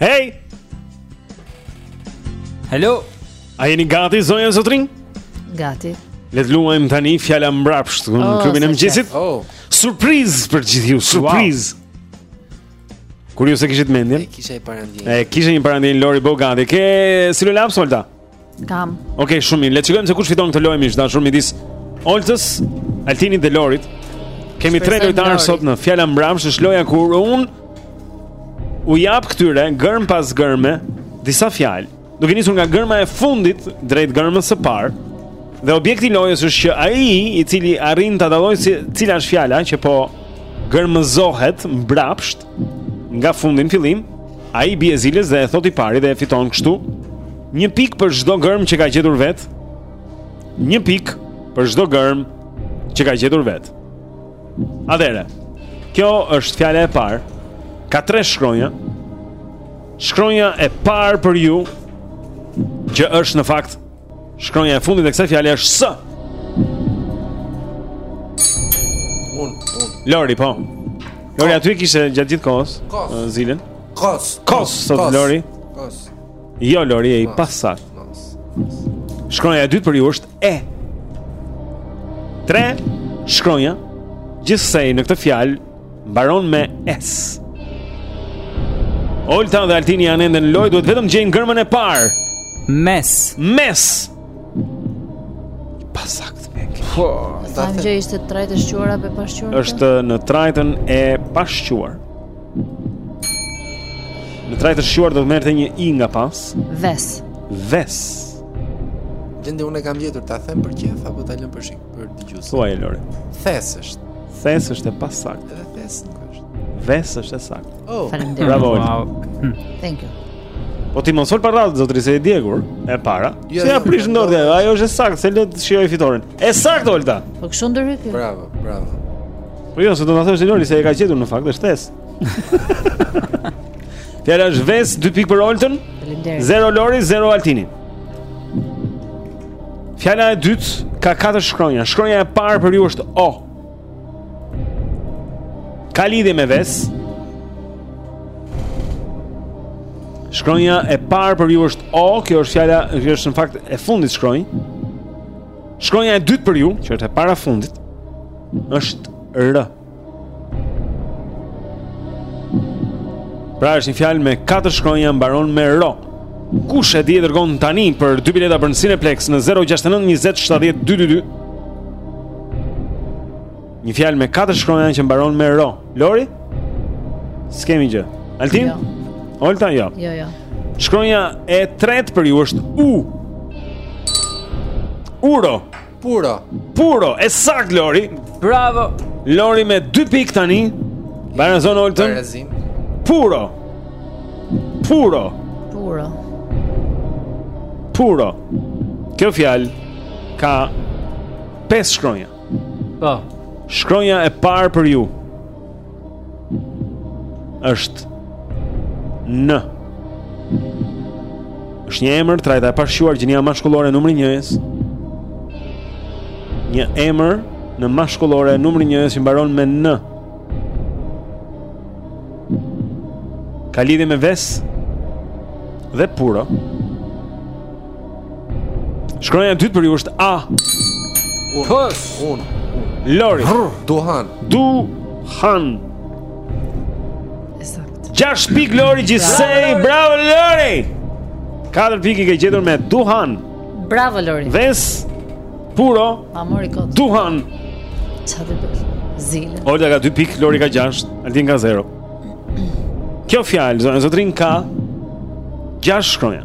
Hey! Hello! A jeni gati, zonja, zotërinj? Gati. Le të luajmë tani fjala mbrapsht në oh, klubin e mëngjesit. Oh. Surprizë për gjithë ju, surprizë. Wow. Kur ju s'e kishit mendjen? E kisha një parandjenjë. E kisha një parandjenjë. Lori, po, gati. Ke si laps Olta? Kam. Okej, okay, shumë mirë. Le të shikojmë se kush fiton këtë lojë mikdashur midis Oltës, Altinit dhe Lorit. Kemi tre lojtarë sot në Fjala Mbrapsht, është loja kur unë u jap këtyre gërmë pas gërme disa fjalë. Duke nisur nga gërma e fundit drejt gërmës së parë. Dhe objekti i lojës është që ai i cili arrin ta dallojë se cila është fjala që po gërmëzohet mbrapsht, Nga fundi në fillim, ai i bie ziles dhe e thotë i pari dhe e fiton kështu një pikë për çdo gërmë që ka gjetur vetë. Një pikë për çdo gërmë që ka gjetur vetë. Atëherë. Kjo është fjala e parë. Ka tre shkronja. Shkronja e parë për ju që është në fakt Shkronja e fundit e kësaj fjale është S Unë, unë Lori, po Lori, aty kishte gjatë gjithë kohës zilen Kos Kos, sot Lori Kos Jo, Lori, e pasaktë Shkronja e dytë për ju është e Tre Shkronja Gjithsej në këtë fjalë Mbaron me S. Olta dhe Altini janë ende në lojë, duhet vetëm të gjejnë gërmën e parë. Mes. Mes. Pasaktë dhe kjo. Po, ta them. Çë ishte trajtë e shquar apo e pashquar? Është në trajtën e pashquar. Në trajtën e shquar do të merrte një i nga pas. Ves. Ves. Gjendje unë e kam gjetur ta them për qejf apo ta lëmë për shik. për dëgjues. Thuaj Lori. Thes është. Thes është e pasaktë. Edhe thes nuk është. Ves është e saktë. Oh, faleminderit. Bravo. Wow. Hmm. Thank you. Po ti mos fol pa radhë zotri se je djegur e para. Jo, se ja jo, prit ndodhi, ajo është e saktë, se le të shijoj fitoren. E saktë Olta. Po kush ndërhyn? Bravo, bravo. Po jo, se do të thosh Lori se e ka gjetur në fakt, është thes. Fjala është ves 2 pikë për Oltën. 0 Lori, 0 Altini. Fjala e dytë ka katër shkronja. Shkronja e parë për ju është O. Ka lidhje me ves. Shkronja e parë për ju është O, kjo është fjala, kjo është në fakt e fundit shkronjë. Shkronja e dytë për ju, që është e para fundit, është R. Pra është një fjalë me katër shkronja mbaron me ro. Kush e di e dërgon tani për dy bileta për Cineplex në 069 20 70 222. Një fjalë me katër shkronja që mbaron me ro. Lori? S'kemi gjë. Altin? Jo. Olta jo. Jo, jo. Shkronja e tretë për ju është u. Uro. Puro. Puro, e saktë Lori. Bravo. Lori me 2 pikë tani. Barazon Oltën. Barazim. Puro. Puro. Puro. Puro. Kjo fjalë ka 5 shkronja. Po. Shkronja e parë për ju. është N është një emër trajta e pashquar gjinia mashkullore numri njëjës një emër në mashkullore numri njëjës që mbaron me N ka lidhje me ves dhe puro Shkronja e dytë për ju është A. Hë. Unë. Lori. Duhan. Duhan. E saktë. Gjashtë pikë Lori gjithsej. Bravo Lori. Katër pikë i ke gjetur me Duhan. Bravo Lori. Ves. Puro. Amori kot. Duhan. Çfarë do të bëj? Zile. Olta ka 2 pikë, Lori ka 6, Altin ka 0. Kjo fjalë zonja zotërinj ka gjashtë shkronja.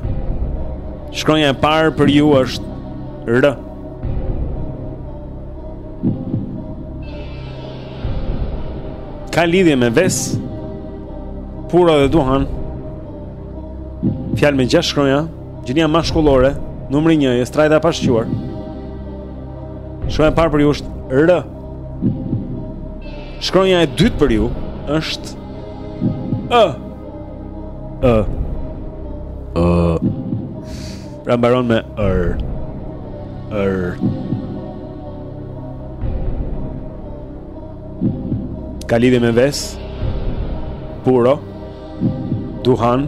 Shkronja e parë për ju është R. Ka lidhje me ves, puro dhe duhan. Fjalë me gjashtë shkronja, gjinia mashkullore, numri njëjës trajta e pashquar. Shkronja e parë për ju është R. Shkronja e dytë për ju është ë ë ë pra mbaron me ër ër ka lidhje me ves puro duhan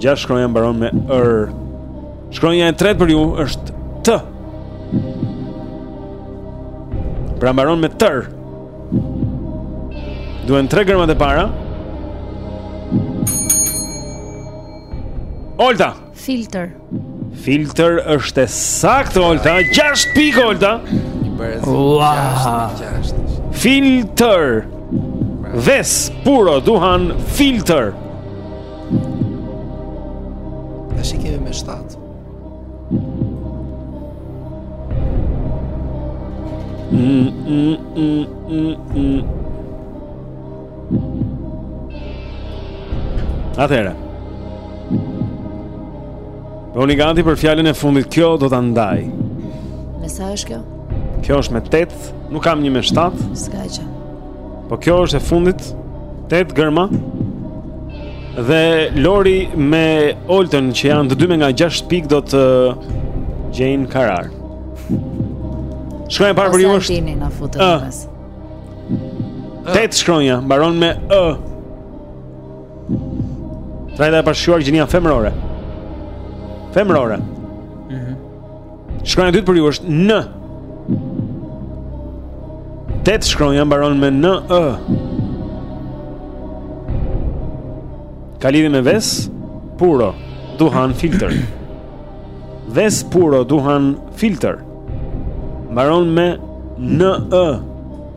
gjashtë shkronja mbaron me ër Shkronja e tretë për ju është T. Pra mbaron me tër. Duhen tre germat e para. Olta. Filtër. Filtër është e saktë Olta, 6 pikë Olta. Wow. Filtër. Ves puro duhan filtër. Tash i kemi me 7. Mm, mm, mm, mm, mm. Atëherë. Bëhuni gati për fjalën e fundit kjo do ta ndaj. Me sa është kjo? Kjo është me 8, nuk kam një me 7. S'ka gjë. Po kjo është e fundit. Tetë germa. Dhe Lori me Oltën që janë të dyja me nga 6 pikë do të gjejnë karar. Shkronja e parë për ju është. Tini na futet pas. Tetë shkronja mbaron me ë. Trajta e pashquar gjinia femërore. Femërore. Mhm. Shkronja e dytë për ju është N. Tetë shkronja mbaron me N Ë. Ka lidhje me ves puro, duhan filtër. Ves puro, duhan filtër. Mbaron me N Ë.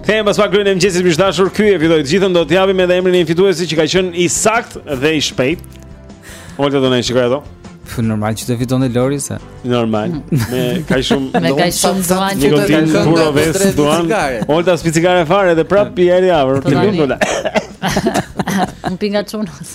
Kthehem pas pak te klubi i mëngjesit miq të dashur, ky e fitoi të gjithën, do të japim edhe emrin e një fituesi që ka qenë i saktë dhe i shpejt. Olta do na i shikojë ato. Po normal që të fitonte Lori se. Normal. Me kaq shumë Me kaq shumë duhan që të fiton. Ti puro veç duhan. Olta s'pi cigare fare dhe prapë i erdhi afër. Të lumtë. Unë pi nga çunos.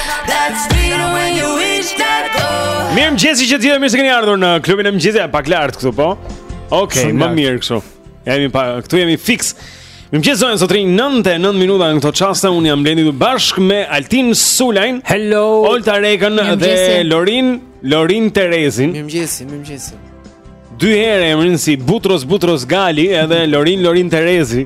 Mirëmëngjesi që të gjithë, mirë se keni ardhur në klubin e mëngjesit, pak lartë këtu po Ok, më mirë kështu jemi pa, Këtu jemi fiks Mirëmëngjesi zonjë, zotëri 99 minuta në këto çaste Unë jam Blendi këtu bashkë me Altin Sulajn Hello Olta Rekën dhe Lorin Lorin Terezin Mirëmëngjesi, mirëmëngjesi Dy herë emrin si Butros Butros Gali edhe Lorin Lorin Terezi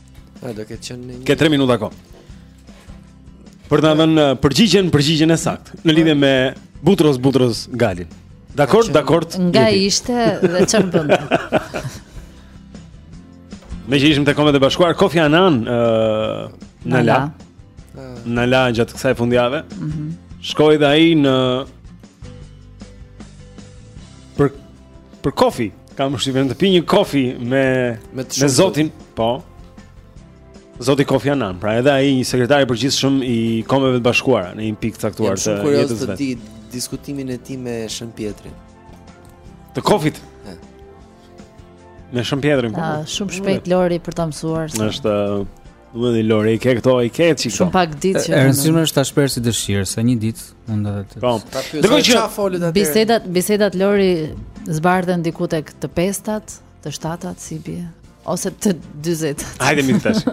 A do ketë qenë një... Ke tre minuta kohë. Për të dhënë uh, përgjigjen, përgjigjen e saktë në lidhje me Butros Butros Galin. Dakord, dakord. Nga ishte dhe çfarë bën? Meqë ishim te Kombet e Bashkuara, Kofi Anan uh, na la, na la gjatë kësaj fundjave, mm -hmm. shkoi dhe ai në për, për kofi, Ka shkuar të pijë një kofi me, me, me zotin Po Zoti Kofi Annan, pra edhe ai një sekretar i përgjithshëm i Kombeve të Bashkuara në një pikë të caktuar të jetës së vet. Jam kurioz të di diskutimin e tij me Shën Pjetrin. Të Kofit. Me Shën Pjetrin po. Ah, shumë shpejt Lori për ta mësuar. Është Duhet Lori, i ke këto, i ke çiko. Shumë pak ditë që. E rëndësishme është ta shprehësh si dëshirë, se një ditë mund të vesh. Po. Do të thotë folet atë. Bisedat, bisedat Lori zbardhen diku tek të pestat, të shtatat si bie, ose të 40. Hajde mi tash.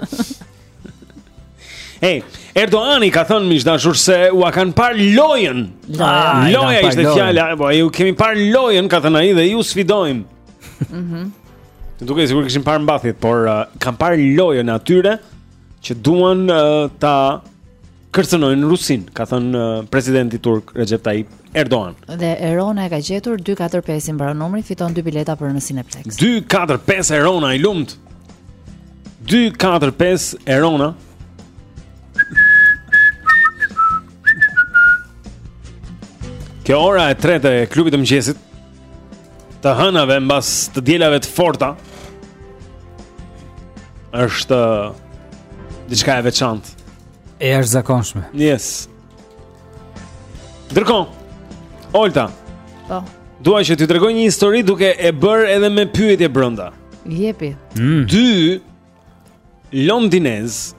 Hey, Erdogani ka thënë miq të dashur se ua kanë parë lojën. Loja, ah, loja ishte fjala, po jua kemi parë lojën, ka thënë ai dhe ju sfidojmë. Mhm. Mm Jo ke sigur kishin parë mbathjet, por uh, kanë parë lojën e atyre që duan uh, ta kërcënojnë Rusinë, ka thënë uh, presidenti turk Recep Tayyip Erdogan. Dhe Erona e ka gjetur 245 i mbaron numri, fiton dy bileta për në Cineplexx. 245 Erona i lumtë. 245 Erona. Kjo ora e tretë e klubit të mëngjesit. të hënave mbas të dielave të forta është diçka e veçantë. E është zakonshme. Yes. Ndërkohë. Olta. Po. Dua që t'ju tregoj një histori duke e bërë edhe me pyetje brenda. Jepi. Mm. Dy Londinez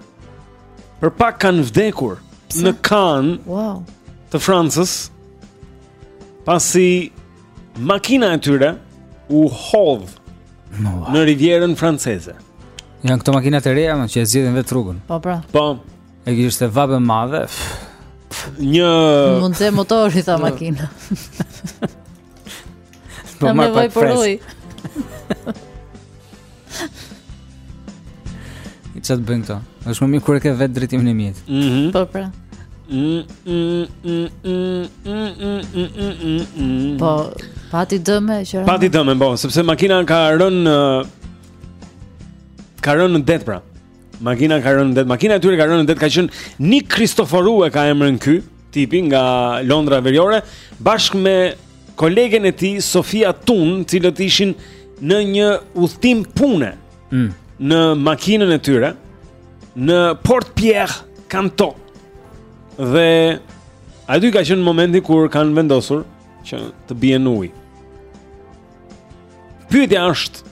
për pak kanë vdekur Pse? në Kanë wow. të Francës pasi makina e tyre u hodh no, wow. në rivjerën franceze. Janë këto makinat e reja që e zgjedhin vetë rrugën. Po, pra. Po. E kishte vapë e madhe. Një... Mund të e motori, tha makina. Po më vaj për roj. E ça të bëjnë këto. Është më mirë kur e ke vetë drejtimin e mjetit. Mhm. Po pra. Po, pati dëme që rënë. Pati dëme, po, sepse makina ka rënë ka rënë në det pra. Makina ka rënë në det, makina e tyre ka rënë në det, ka qenë Nick Kristoforu e ka emrin ky, tipi nga Londra Veriore, bashkë me kolegen e tij Sofia Tun, të cilët ishin në një udhëtim pune mm. në makinën e tyre në Port Pierre Canton. Dhe aty ka qenë momenti kur kanë vendosur që të bien në ujë. Pyetja është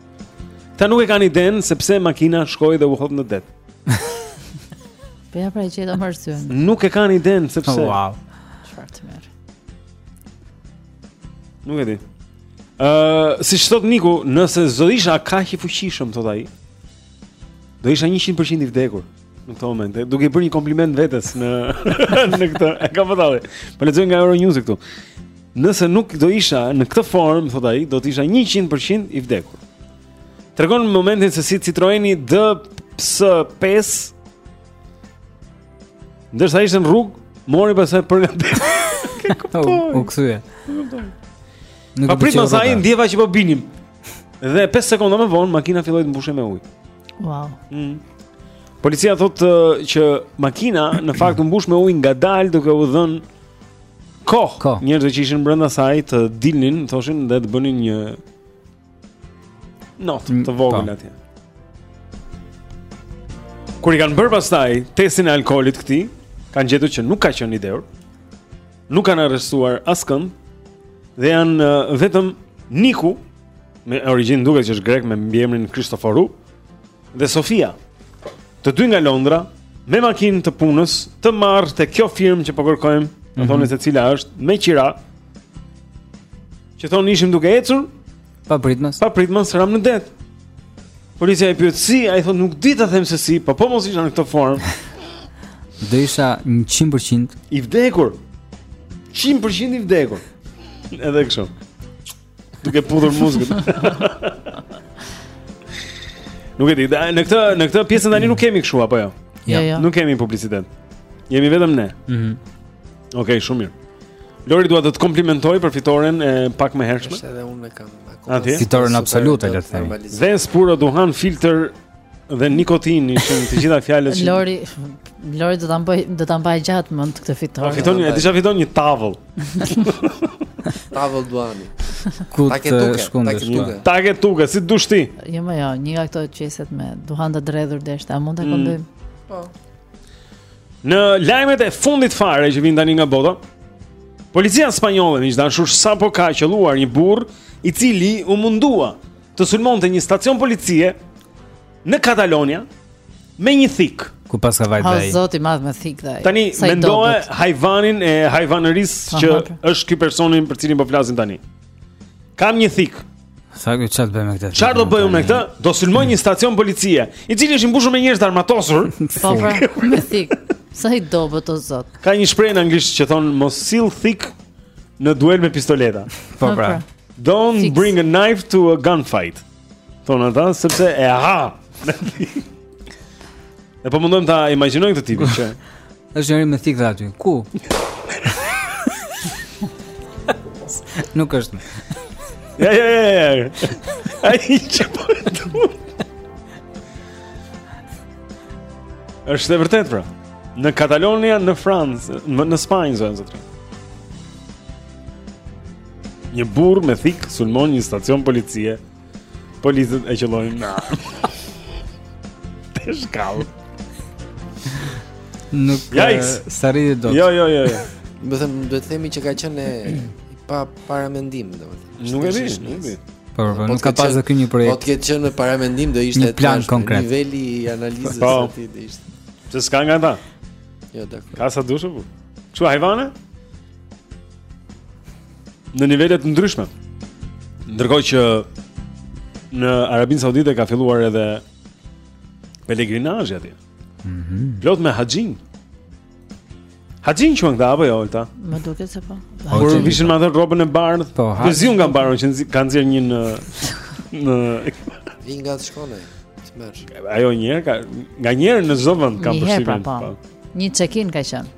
Këta nuk e kanë idenë se pse makina shkoi dhe u hodh në det. Po ja pra e gjeta arsyen. Nuk e kanë idenë se pse. Oh, wow. Çfarë të merr? Nuk e di. Ë, uh, siç thotë Niku, nëse s'do isha kaq i fuqishëm thotë ai, do isha 100% i vdekur. në këtë moment, duke i bërë një kompliment vetes në në këtë. E ka vëdalli. Po lexoj nga Euronews këtu. Nëse nuk do isha në këtë formë, thotë ai, do të isha 100% i vdekur. Tregon momentin se si Citroeni DS5 ndërsa ishte në rrugë, mori pastaj për nga deti. U kthye. Papritmas ndjeva që po binim. Dhe 5 sekonda më vonë makina filloi të mbushej me ujë. Wow. Mm. Policia thotë uh, që makina në fakt u mbush me ujë ngadalë duke u dhënë kohë Ko. njerëzve që ishin brenda saj të dilnin, thoshin dhe të bënin një Not mm, të vogël atje. Kur i kanë bërë pastaj testin e alkoolit këtij, kanë gjetur që nuk ka qenë i dehur. Nuk kanë arrestuar askënd dhe janë uh, vetëm Niku me origjinë duket që është grek me mbiemrin Kristoforu. dhe Sofia, të dy nga Londra, me makinë të punës, të marrë te kjo firmë që po kërkojmë, mm -hmm. na thonë se cila është, me qira, që thonë ishim duke ecur, papritmas, papritmas, ramë në det. Policia i pyet si, ai thotë nuk di ta them se si, po po mos isha në këtë formë. Do isha 100% i vdekur. 100% i vdekur. Edhe kështu. Duke puthur muzikën. Nuk e di, në këtë në këtë pjesën tani nuk kemi kështu apo jo? Jo, jo. Nuk kemi publicitet. Jemi vetëm ne. Mhm. Mm Okej, okay, shumë mirë. Lori dua të të komplimentoj për fitoren e pak më hershme. Është edhe unë kam akoma. Fitoren absolute le të them. Dhe puro duhan filter dhe nikotin ishin të gjitha fjalët që Lori Lori do ta mbaj do ta mbaj gjatë mend këtë fitore. Po fitoni, e disha fiton një tavël. Tavël duhani. Ku ta ke tuke, ta ke tuke. Ta ke tuke, si dush ti? Jo më jo, një nga këto qeset me duhan të dredhur desha, a mund ta mm. këndojmë? Mm. Po. Në lajmet e fundit fare që vin tani nga bota, policia spanjolle miq të dashur sapo ka qelluar një burr i cili u mundua të sulmonte një stacion policie në Katalonia me një thik. Ku paska vajtë dhe ai? Zoti madh me thik dhe ai. Tani mendoje hajvanin e hajvanëris po, që hapër. është ky personi për cilin po flasim tani. Kam një thik. Sa që çfarë bëjmë me këtë? Çfarë do bëjmë me këtë? Do sulmoj një stacion policie, i cili është i mbushur me njerëz të armatosur. Po pra, me thik. Sa i dobët o zot. Ka një shprehje në anglisht që thon mos sill thik në duel me pistoleta. Po pra. Don't bring a knife to a gunfight. Thonë ata sepse e ha. E po mundohem ta imagjinoj këtë tipin që është njëri me thikë aty. Ku? Nuk është. Ja ja ja ja. Ai që po të. Është e vërtetë pra. Në Katalonia, në Francë, në Spanjë zonë zotri. Një burrë me thik sulmon një stacion policie. Policët e qëllojnë me armë. Te shkallë. Nuk Yikes! eh, s'arriti dot. Jo, jo, jo. jo. Do të them, do të themi që ka qenë e- pa paramendim, domethënë. Nuk e di, nuk e di. Po, po, Po nuk të ka ketë pas qenë- dhe ky një Po të projekt. ketë qenë me paramendim do ishte Një e plan tmerrshme. konkret. Niveli i analizës Po. së tij do ishte. Se s'ka nga ata? Jo, dakor. Ka sa dush po. Ç'hajvanë? në nivele të ndryshme. Ndërkohë që në Arabinë Saudite ka filluar edhe pelegrinazhi atje. Mhm. Mm Plot me haxhin. Haxhin që nga apo jo Olta? Më duket se po. Kur vishen me atë rrobën e bardhë. Po, po ziu nga mbaron që kanë nxjerr një në në Vinga të shkone. Ajo një herë ka nga një herë në çdo vend kam përshtypjen. Një herë pra, po. po. Një check-in ka qenë.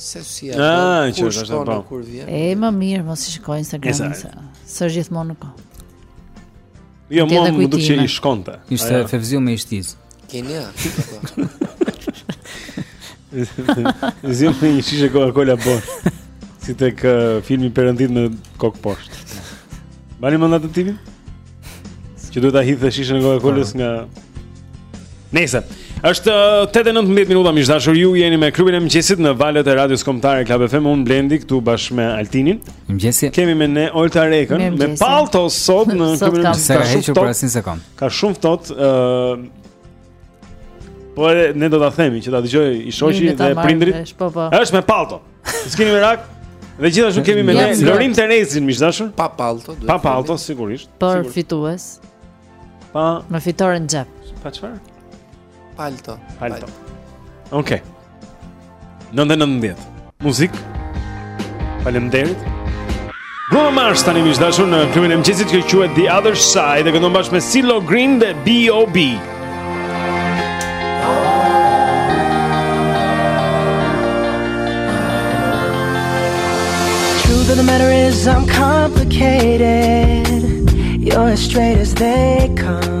Se si ja ah, po, kur shkon po. kur vjen. E më mirë mos i shiko Instagramin se s'është gjithmonë në kohë. Jo, m'u më duk që i shkonte. Ishte ja. fevziu me ishtiz. Kenia. Zim me një shishe Coca-Cola bosh. Si tek uh, filmi Perënditë me kokë poshtë. Bani mandat të tipin? Që duhet ta hidhte shishen e Coca-Colës nga Nejse, është 8:19 uh, minuta miq të dashur ju jeni me klubin e mëngjesit në valët e radios kombëtare Club FM unë Blendi këtu bashkë me Altinin. Mëngjesi. Kemi me ne Olta Rekën me palto sot në klubin e mëngjesit. S'e ka hequr për asnjë sekondë. Ka shumë ftohtë, ë uh, Po edhe ne do ta themi që ta dëgjojë i shoqi dhe prindërit. Është po, po. me palto. S'keni merak. Dhe gjithashtu kemi me ne Lorin Terezin, miq të dashur. Pa palto, duhet. Pa palto sigurisht. Por fitues. Pa. Me fitoren në xhep. Pa çfarë? Palto. Palto. Okej. Okay. 99 Muzikë Faleminderit Bruno Mars tani miq të dashur në klubin e mëngjesit Kjo quhet The Other Side E këndon bashkë me CeeLo Green dhe B.O.B. Truth of the matter is I'm complicated You're as straight as they come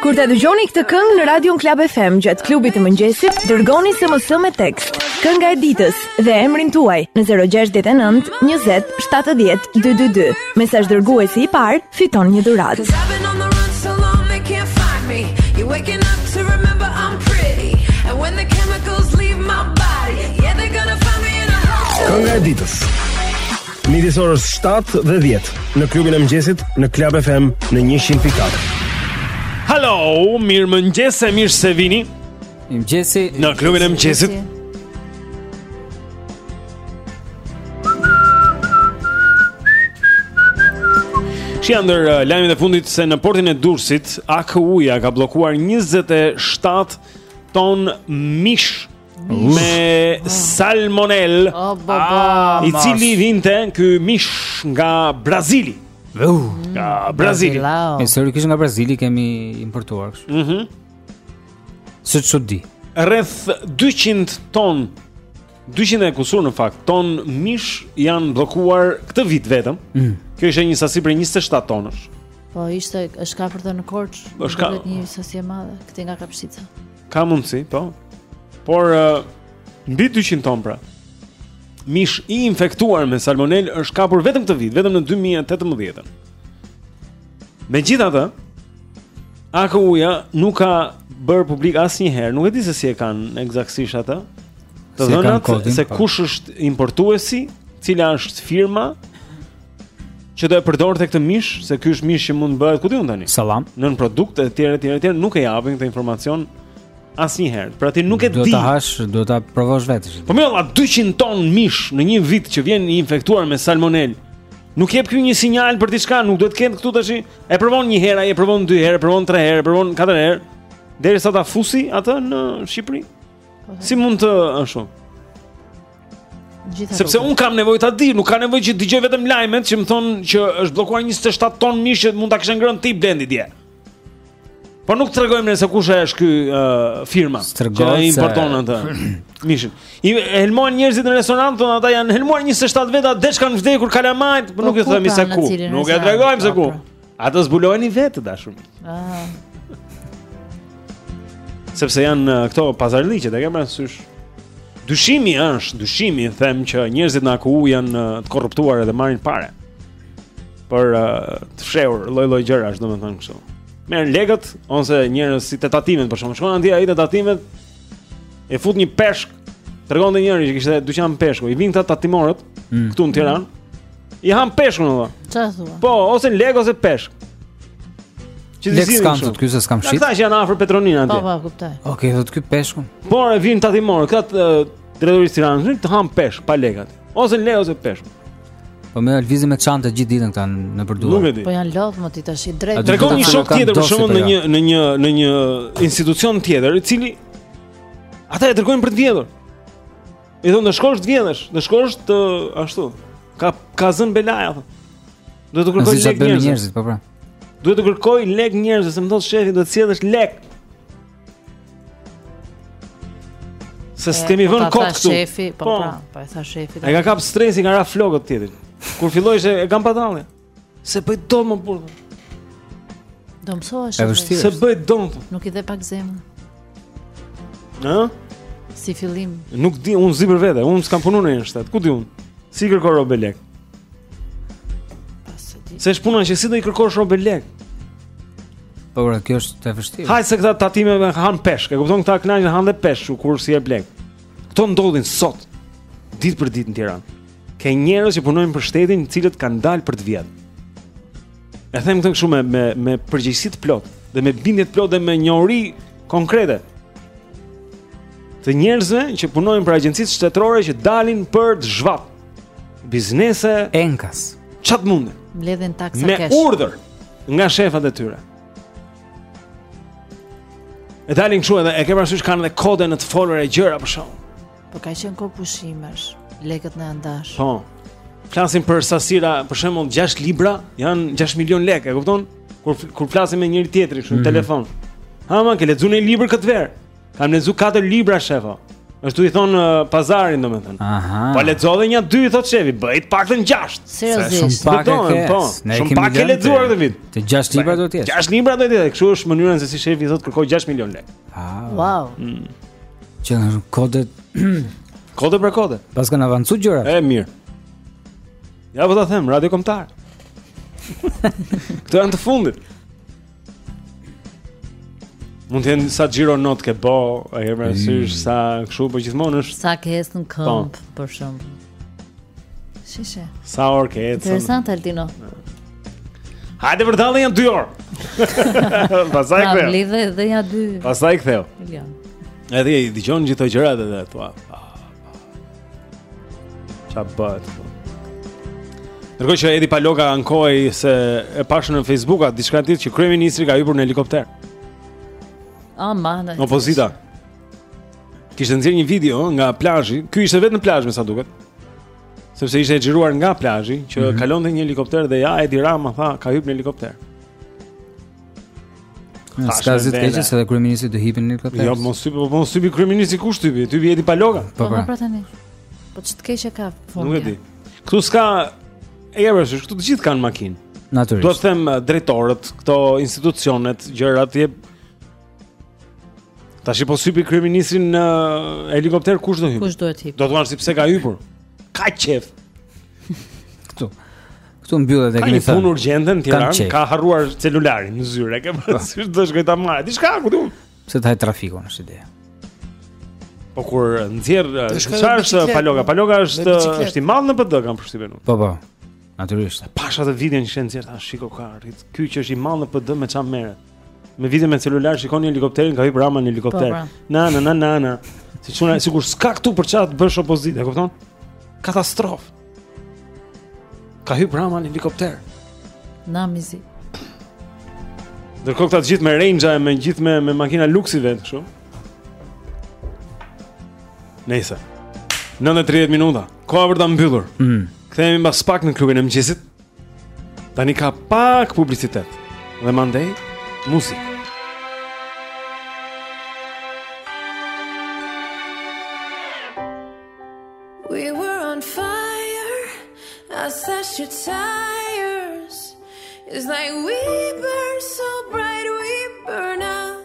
Kur ta dëgjoni këtë këngë në radion Club FM gjatë klubit të mëngjesit, dërgoni SMS me tekst. Kënga e ditës dhe emrin tuaj në 069 20 70 222. Mesazhdërguesi i parë, fiton një dhuratë. Kënga e ditës. Midis orës 7 dhe 10 në klubin e mëngjesit në Club FM në 100.4. Hello, mirëmëngjes e mirë se vini. Mëngjesi në klubin e mëngjesit. Shi ndër uh, lajmet e fundit se në portin e Durrësit, AKU-ja ka bllokuar 27 ton mish me salmonelë oh, bo, bo. Ah, i cili vinte ky mish nga Brazili. Vë. Nga Brazili. Me seri kish nga Brazili kemi importuar kështu. Mhm. Mm Se s'e di. Rreth 200 ton 200 e kusur në fakt ton mish janë bllokuar këtë vit vetëm. Mm. Kjo ishte një sasi prej 27 tonësh. Po ishte është kapur në Korçë, është një sasi e madhe, këtë nga Kapshtica. Ka mundësi, po. Por uh, mbi 200 ton pra. Mish i infektuar me salmonelë është kapur vetëm këtë vit, vetëm në 2018. Megjithatë, AKU-ja nuk ka bërë publik asnjëherë, nuk e di se si e kanë eksaktësisht atë. Të dhënat se po. kush është importuesi, cila është firma, që do e përdorte këtë mish, se ky është mish që mund të bëhet ku di un tani. Salam. Nënprodukte të tjera të tjera nuk e japin këtë informacion asnjëherë. Pra ti nuk e di. Do ta hash, do ta provosh vetë. Po më valla 200 ton mish në një vit që vjen i infektuar me salmonelë. Nuk jep këtu një sinjal për diçka, nuk duhet të ketë këtu tash. E provon një herë, e provon dy herë, e provon tre herë, e provon katër herë derisa ta fusi atë në Shqipëri. Si mund të ashtu? Gjithashtu. Sepse un kam nevojë ta di, nuk ka nevojë që dëgjoj vetëm lajmet që më thonë që është bllokuar 27 ton mish që mund ta kishe ngrënë ti Blendi dje. Po nuk tregojmë ne se kush është ky uh, firma që e importon atë mishin. Helmohen njerëzit në restorant, thonë ata janë helmuar 27 veta, desh kanë vdekur kalamajt, po nuk po i themi se ku. Nuk e tregojmë se ku. Po, pra. Ato zbulojini vetë dashur? Ah. Sepse janë uh, këto pazarllëqet, e ke parasysh? Dyshimi është, dyshimi them që njerëzit në AKU janë uh, të korruptuar edhe marrin pare. Për uh, të fshehur lloj-lloj gjërash, domethënë kështu. Merr lekët ose njerëz si te tatimet, për shembull shkon aty ai te tatimet e fut një peshk Tregonte njëri që kishte dyqan peshku, i vinë këta tatimorët mm. këtu në Tiranë. Mm. I han peshkun apo? Çfarë thua? Po, ose në lekë ose peshk. Që të zgjidhin këtu, se s'kam shit. Ata që janë afër Petro Ninit aty. Po, po, kuptoj. Okej, okay, do të ky peshkun. Po, e vinë tatimorët, këta drejtorisë Tiranës, nuk të han peshk pa lekë aty. Ose në lekë ose peshk. Po më lvizin me çantë gjithë ditën këta nëpër duar. Nuk e di. Po janë lodh më ti tash i drejtë. Tregon një shok tjetër për shembull në një në një në një institucion tjetër, i cili Ata e dërgojnë për të vjedhur. I thonë, "Në shkosh të vjedhësh, në shkosh të ashtu." E ka zën belaja thonë. Duhet të kërkoj lek njerëzit, po pra. Duhet të kërkoj lek njerëzve, se më thotë shefi do të sjellësh lek. Se s'të kemi vënë kot këtu. Shefi, po, po pra, po e tha shefi. Ai ka kap stresin ka ra flokët tjetrit. Kur filloi s'e kam patalli. S'e bëj dot more burrë. Do mësohesh. S'e bëj dot. Nuk i dhe pak zemër. Ë? Si fillim. Nuk di, un s'di për vete, un s'kam punuar në një shtet. Ku di un? Si kërkoj robit lek? Se është puna që si do i kërkosh robit lek? Po ore, kjo është e vështirë. Hajt se këta tatimeve han peshk. E kupton këta kënaqen han dhe peshk, kur s'jep lek. Kto ndodhin sot. Ditë për ditë në Tiranë. Ke njerëz që punojnë për shtetin, të cilët kanë dalë për të vjedhur. E them këtë kështu me me me përgjegjësi të plotë dhe me bindje të plotë dhe me njohuri konkrete. Të njerëzve që punojnë për agjencitë shtetërore që dalin për të zhvatur. Biznese enkas. Ça të mundin. Mbledhin taksa me kesh. Me urdhër nga shefat e tyre. E dalin kështu edhe e ke parasysh kanë edhe kode në të folur e gjëra për shembull. Po ka qenë kohë pushimesh, lekët në dash. Po. Flasim për sasira, për shembull 6 libra janë 6 milionë lekë, e kupton? Kur kur flasim me njëri-tjetrin në mm. telefon. Ha ma, ke lexuar një libër këtë verë? Kam lexuar 4 libra shefo. Ashtu i thonë uh, pazarin domethënë. Aha. Po lexove një dy i thotë shefi, bëj të paktën 6. Seriozisht. Shumë pak e ke. Po. Shumë pak ke lexuar këtë vit. Të 6 libra do të jesh. 6 libra do të jesh. Kështu është mënyra se si shefi i thotë kërkoj 6 milionë lekë. Ah. Wow. Mm. Që kanë kode Kode pra kode Pastaj kanë avancu gjëra Ë mirë Ja po ta them, radio kombëtare Këto janë të fundit Mund të jenë sa xhiro not ke bo E ke parasysh mm. sa kështu Po gjithmonë është Sa ke ec në këmbë po. Për shembull Shishe. Sa orë ke ecur? Interesant Altino. Hajde për dalë janë 2 orë. Pastaj ktheu. Kam lidhë dhe ja 2. Pastaj ktheu. Jo. Edhe i dëgjon gjithë ato gjërat edhe ato. Ça bëhet? Dëgjoj që Edi Paloka ankohej se e pashë në Facebook atë diçka ditë që kryeministri ka hipur në helikopter. Ah, oh, madh. Opozita. Kishte nxjerrë një video nga plazhi. Ky ishte vetë në plazh me sa duket. Sepse ishte xhiruar nga plazhi që mm -hmm. kalonte një helikopter dhe ja Edi Rama tha ka hipur në helikopter. Po s'ka gjë të keqe se edhe kryeministri të hipi në një këtë Jo, mos të hipi, po, po mos hipi kryeministri kush t'hipi, t'hipi Edi Paloka Po, po, po, pra tani Po ç'të keqe ka fundja Nuk e di Këtu s'ka E e vërshë, këtu të gjithë kanë makinë Natyrisht Dua të them eh, drejtorët, këto institucionet, gjërat, jep Tashi po s'hipi kryeministri në helikopter kush do hipi? Kush do të hipi? Do të marrësh ti pse ka hipur? Ka qejf. Ktu. Ktu mbyllet e kemi thënë. Ka punë urgjente në Tiranë, ka harruar celularin në zyrë, e ke po. parasysh do shkojë ta marrë. Diçka ku di unë? Pse ta hajë trafikun është ideja. Po kur nxjerr çfarë është Paloka? Paloka është është i madh në PD kam përshtypjen unë. Po po. Natyrisht. Pashë atë videon që kanë nxjerrë shiko ku ka arrit. Ky që është i madh në PD me ça merret. Me videon me celular shikon një helikopterin, ka hipur Rama në helikopter. Po, pra. Na na na na na. Si çuna, sikur s'ka këtu për ça të bësh opozitë, e kupton? Katastrofë. Ka hipur Rama në helikopter. Namizi. Ndërkohë këta gjithë me Range-a e me gjithë me me makina luksi vetë kështu. Nejse. 9 e 30 minuta. Koha për ta mbyllur. Mhm. Mm Kthehemi mbas pak në klubin e mëngjesit. Tani ka pak publicitet. Dhe mandej muzikë. We were on fire. I slashed your tires. It's like we burn so bright we burn out.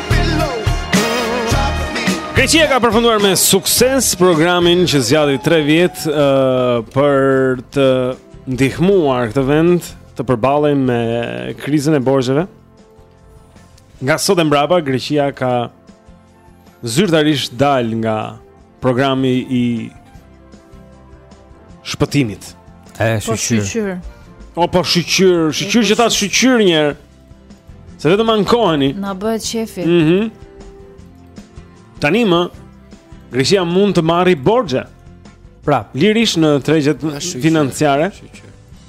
Greqia ka përfunduar me sukses programin që zgjati 3 vjet uh, për të ndihmuar këtë vend të përballej me krizën e borxheve. Nga sot e mbrapa Greqia ka zyrtarisht dalë nga programi i shpëtimit. E po, shyqyr. Po shyqyr, shyqyr që ta shyqyr një herë. Se vetëm ankoheni. Na bëhet qejfi. Mhm. Mm Tanimë Greqia mund të marri borxhe. Pra, lirisht në tregjet financiare.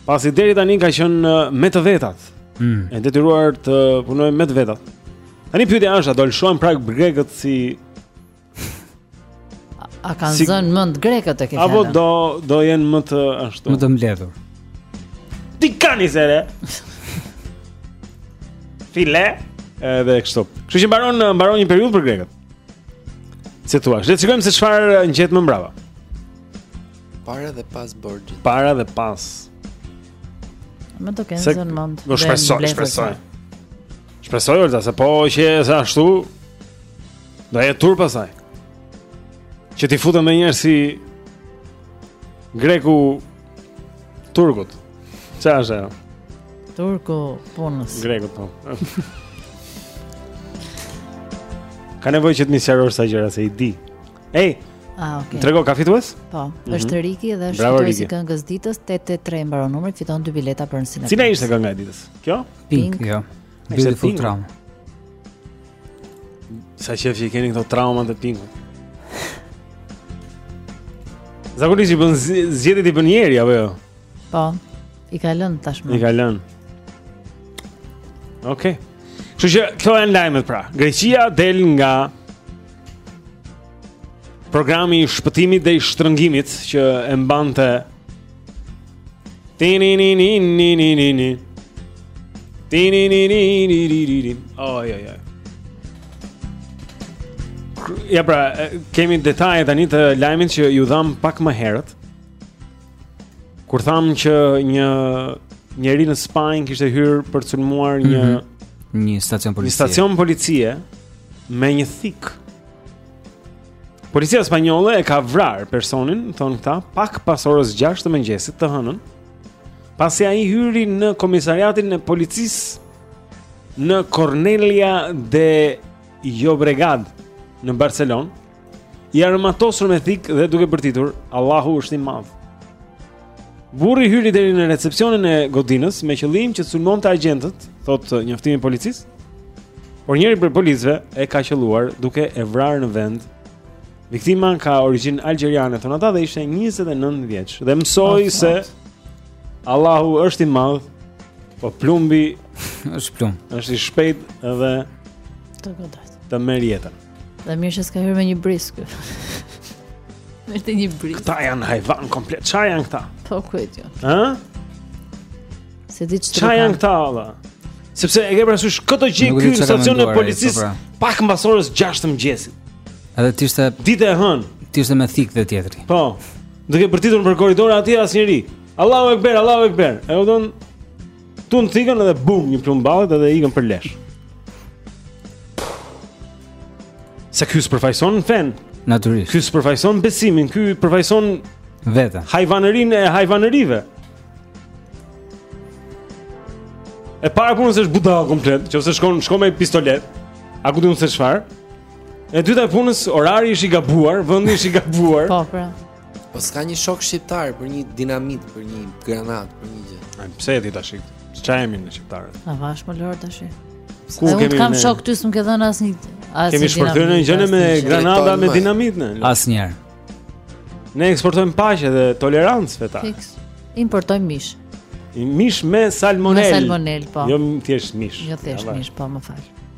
Pasi deri tani ka qenë me të vetat. Mm. E detyruar të punojë me të vetat. Tani pyetja është, a do lëshojnë prapë grekët si A kanë si... zënë mend grekët e këtij? Apo do do jenë më të ashtu. Më të mbledhur. Ti kanë zënë. File edhe kështu. Kështu që mbaron mbaron një periudhë për grekët. Si thua? Le të shikojmë se çfarë ngjet më mbrapa. Para dhe pas borxhit. Para dhe pas. Mend do kenë zënë mend. Do shpresoj, shpresoj. Shpresoj edhe se po qe se është ashtu, Do jetë turp pastaj. Që t'i futen menjëherë si greku turkut. Çfarë është ajo? Turku punës. Greku po. S'ka nevojë që të më sqarosh ca gjëra se i di. Ej. Ah, okay. Trego ka fitues? Po, mm -hmm. është Riki dhe është fituesi i këngës së ditës 883 mbaron numri, fiton dy bileta për në kinema. Cila ishte kënga e ditës? Kjo? Pink. Pink. Jo. Beautiful Trauma. Sa qejf i keni këto trauma te Pinku. Zakonisht i bën zgjedhjet i bën njëri apo jo? Po. I ka lënë tashmë. I ka lënë. Okej. Okay. Kështu që këto janë lajmet pra. Greqia del nga programi i shpëtimit dhe i shtrëngimit që e mbante Tini ni ni ni ni ni ni. Tini ni ni ni ni ni ni. Oh ja ja. Ja pra, kemi detajet tani të lajmit që ju dhamë pak më herët. Kur thamë që një njeri në Spanjë kishte hyrë për të sulmuar një mm -hmm. një stacion policie. Një stacion policie me një thikë. Policia spanjolle e ka vrarë personin, thonë këta, pak pas orës 6 të mëngjesit të hënën, pasi ai hyri në komisariatin e policisë në Cornella de Llobregat në Barcelonë, i armatosur me thikë dhe duke bërtitur Allahu është i madh. Burri hyri deri në recepcionin e godinës me qëllim që të sulmonte agjentët, thotë uh, njoftimi i policisë. Por njëri prej policëve e ka qëlluar duke e vrarë në vend. Viktima ka origjinë algjeriane, thonë ata dhe ishte 29 vjeç dhe mësoi oh, se Allahu është i madh, po plumbi është plumb. Është i shpejt dhe të godet. Të merr jetën. Dhe mirë që s'ka hyrë me një brisk. Me një brisk. Këta janë hajvan komplet. Ça janë këta? Po, kujt janë. Ha? S'e di çfarë. Ça janë këta, ola? Sepse e ke parasysh këto, te ky stacioni i policisë pra. pak mbas orës 6 të mëngjesit. Edhe ti ishte ditë e hënë. Ti ishte me thikë dhe tjetri. Po. Duke bërtitur për korridor aty asnjëri. Allahu Akbar, Allahu Akbar. E udhon Tund thikën edhe bum një plumb ballit edhe ikën për lesh. Se ky s'përfaqëson fenë. Natyrisht. Ky s'përfaqëson besimin. Ky përfaqëson Veten. Hajvanërinë e hajvanërive. E para e punës është budall komplet që pse s'shkon, shkon me pistoletë a ku di unë se çfarë. E dyta e punës orari është i gabuar. Vendi është i gabuar. Po, pra Po s'ka një shok shqiptar për një dinamit, për një granatë, për një gjë. Ej, pse e thua këtë tash? Ça jemi ne shqiptarët? Na vash më lor tash. Ku kemi... kam shok ty s'më ke dhënë asnjë asnjë. Kemi shpërthyer ndonjëherë me granata me dinamit ne. Asnjëherë. Ne eksportojmë paqe dhe tolerancë fetare. Fiks. Importojmë mish. Mish me salmonelë. Me salmonelë, po. Jo thjesht mish. Jo thjesht mish, po, më fal.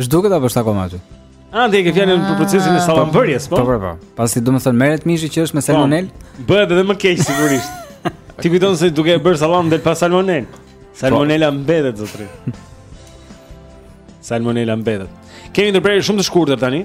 Zhduket apo është akoma aty? Ah, ti e ke fjalën për procesin e ah. sallambërjes, po? Po, po, po. Pasi domethënë merret mishi që është me po. salmonelë? Bëhet edhe më keq sigurisht. Ti kujton se duke e bërë sallam del pa salmonelë. Salmonela po. mbetet zotri. Salmonela mbetet. Kemi ndërprerje shumë të shkurtër tani.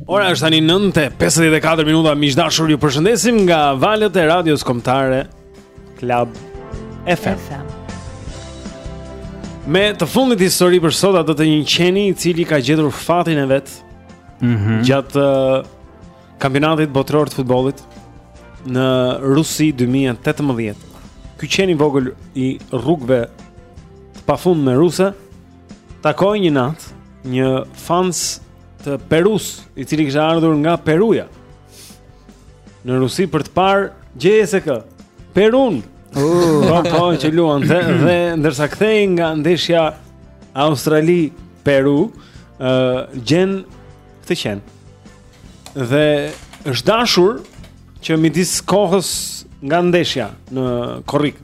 Ora është tani 9:54 minuta, miq të dashur, ju përshëndesim nga valët e radios kombëtare Club FM. FM. Me të fundit histori për sot atë të një qeni i cili ka gjetur fatin e vet. Mhm. Mm gjatë uh, kampionatit botëror të futbollit në Rusi 2018. Ky qeni vogël i rrugëve të pafundme ruse takoi një natë një fans të Perusë, i cili kishte ardhur nga Peruja. Në Rusi për të parë gjë? S'e, kë? Perunë. Uh. Po, po, që luan dhe, dhe ndërsa kthehej nga ndeshja Australi Peru, ë uh, gjen këtë qen. Dhe është dashur që midis kohës nga ndeshja në korrik.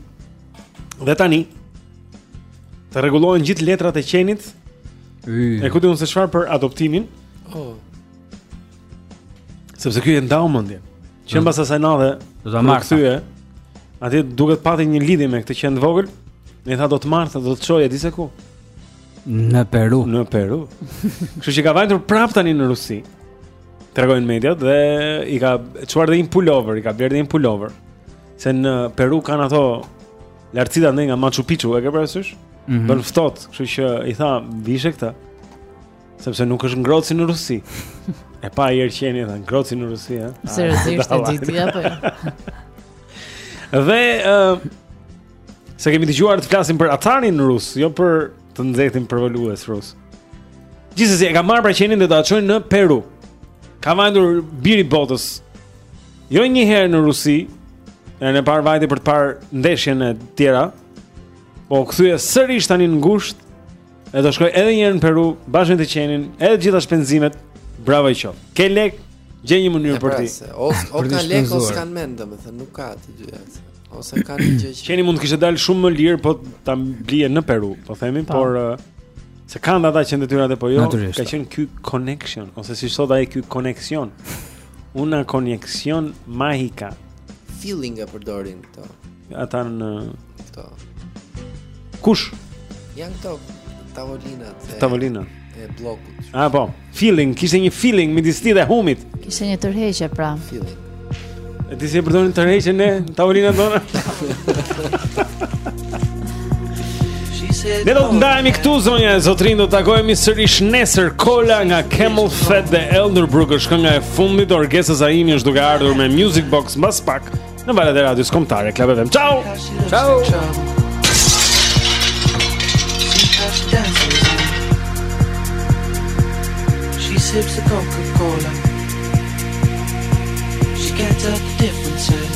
Dhe tani të rregullohen gjithë letrat e qenit E ku di unë se çfarë për adoptimin? Oh. Sepse ky e ndau mendjen. Që mbas asaj nate do ta marr thye. Atje duket pati një lidhje me këtë qen të vogël. Dhe tha do të marr, do të çojë disa ku. Në Peru. Në Peru. Kështu që ka vajtur prap tani në Rusi. Tregojnë mediat dhe i ka çuar dhe një pullover, i ka blerë dhe një pullover. Se në Peru kanë ato Lartësitë andej nga Machu Picchu, e ke parasysh? Mm -hmm. Bën ftohtë, kështu që i tha vishe këtë. Sepse nuk është ngrohtë si në Rusi. e pa njëherë qeni tha ngrohtë si në Rusi, ha. Seriozisht e di ti apo? Jo? Dhe ë uh, se kemi dëgjuar të flasim për acarin rus, jo për të nxehtin përvëlues rus. Gjithsesi e ka marrë pra qenin dhe do ta çojnë në Peru. Ka vajtur biri botës Jo një herë në Rusi, herën e parë vajti për të parë ndeshjen e tjera. Po u kthye sërish tani në gusht. E do shkojë edhe një herë në Peru, bashkë me të qenin, edhe të gjitha shpenzimet. Bravo i qoftë. Ke lek, gjej një mënyrë për t'i. Pra, o o ka lek o s'kanë mend, domethënë nuk ka të dy atë. Ose kanë një gjë që Qeni mund të kishte dalë shumë më lirë po ta blije në Peru, po themi, pa. por uh, se kanë dhe ata qentë e tyre po jo, ka qenë ky connection ose siç thotë ai ky connection. Una conexión mágica. Feeling e përdorin këto. Ata në këto. Kush? Janë këto tavolinat. E... Tavolina e bllokut. Ah po, feeling, kishte një feeling midis tij dhe Rumit. Kishte një tërheqje pra. Feeling. E di si e përdorin tërheqjen në tavolinën tonë. Ne do të ndajemi këtu zonja e zotërinj do të takojemi sërish nesër Cola nga CamelPhat dhe Elderbrook është kënga e fundit Orgesa Zaimi është duke ardhur me Music Box mbas pak në valët e radios kombëtare Club FM ciao ciao She sips a Coca-Cola She can't tell the difference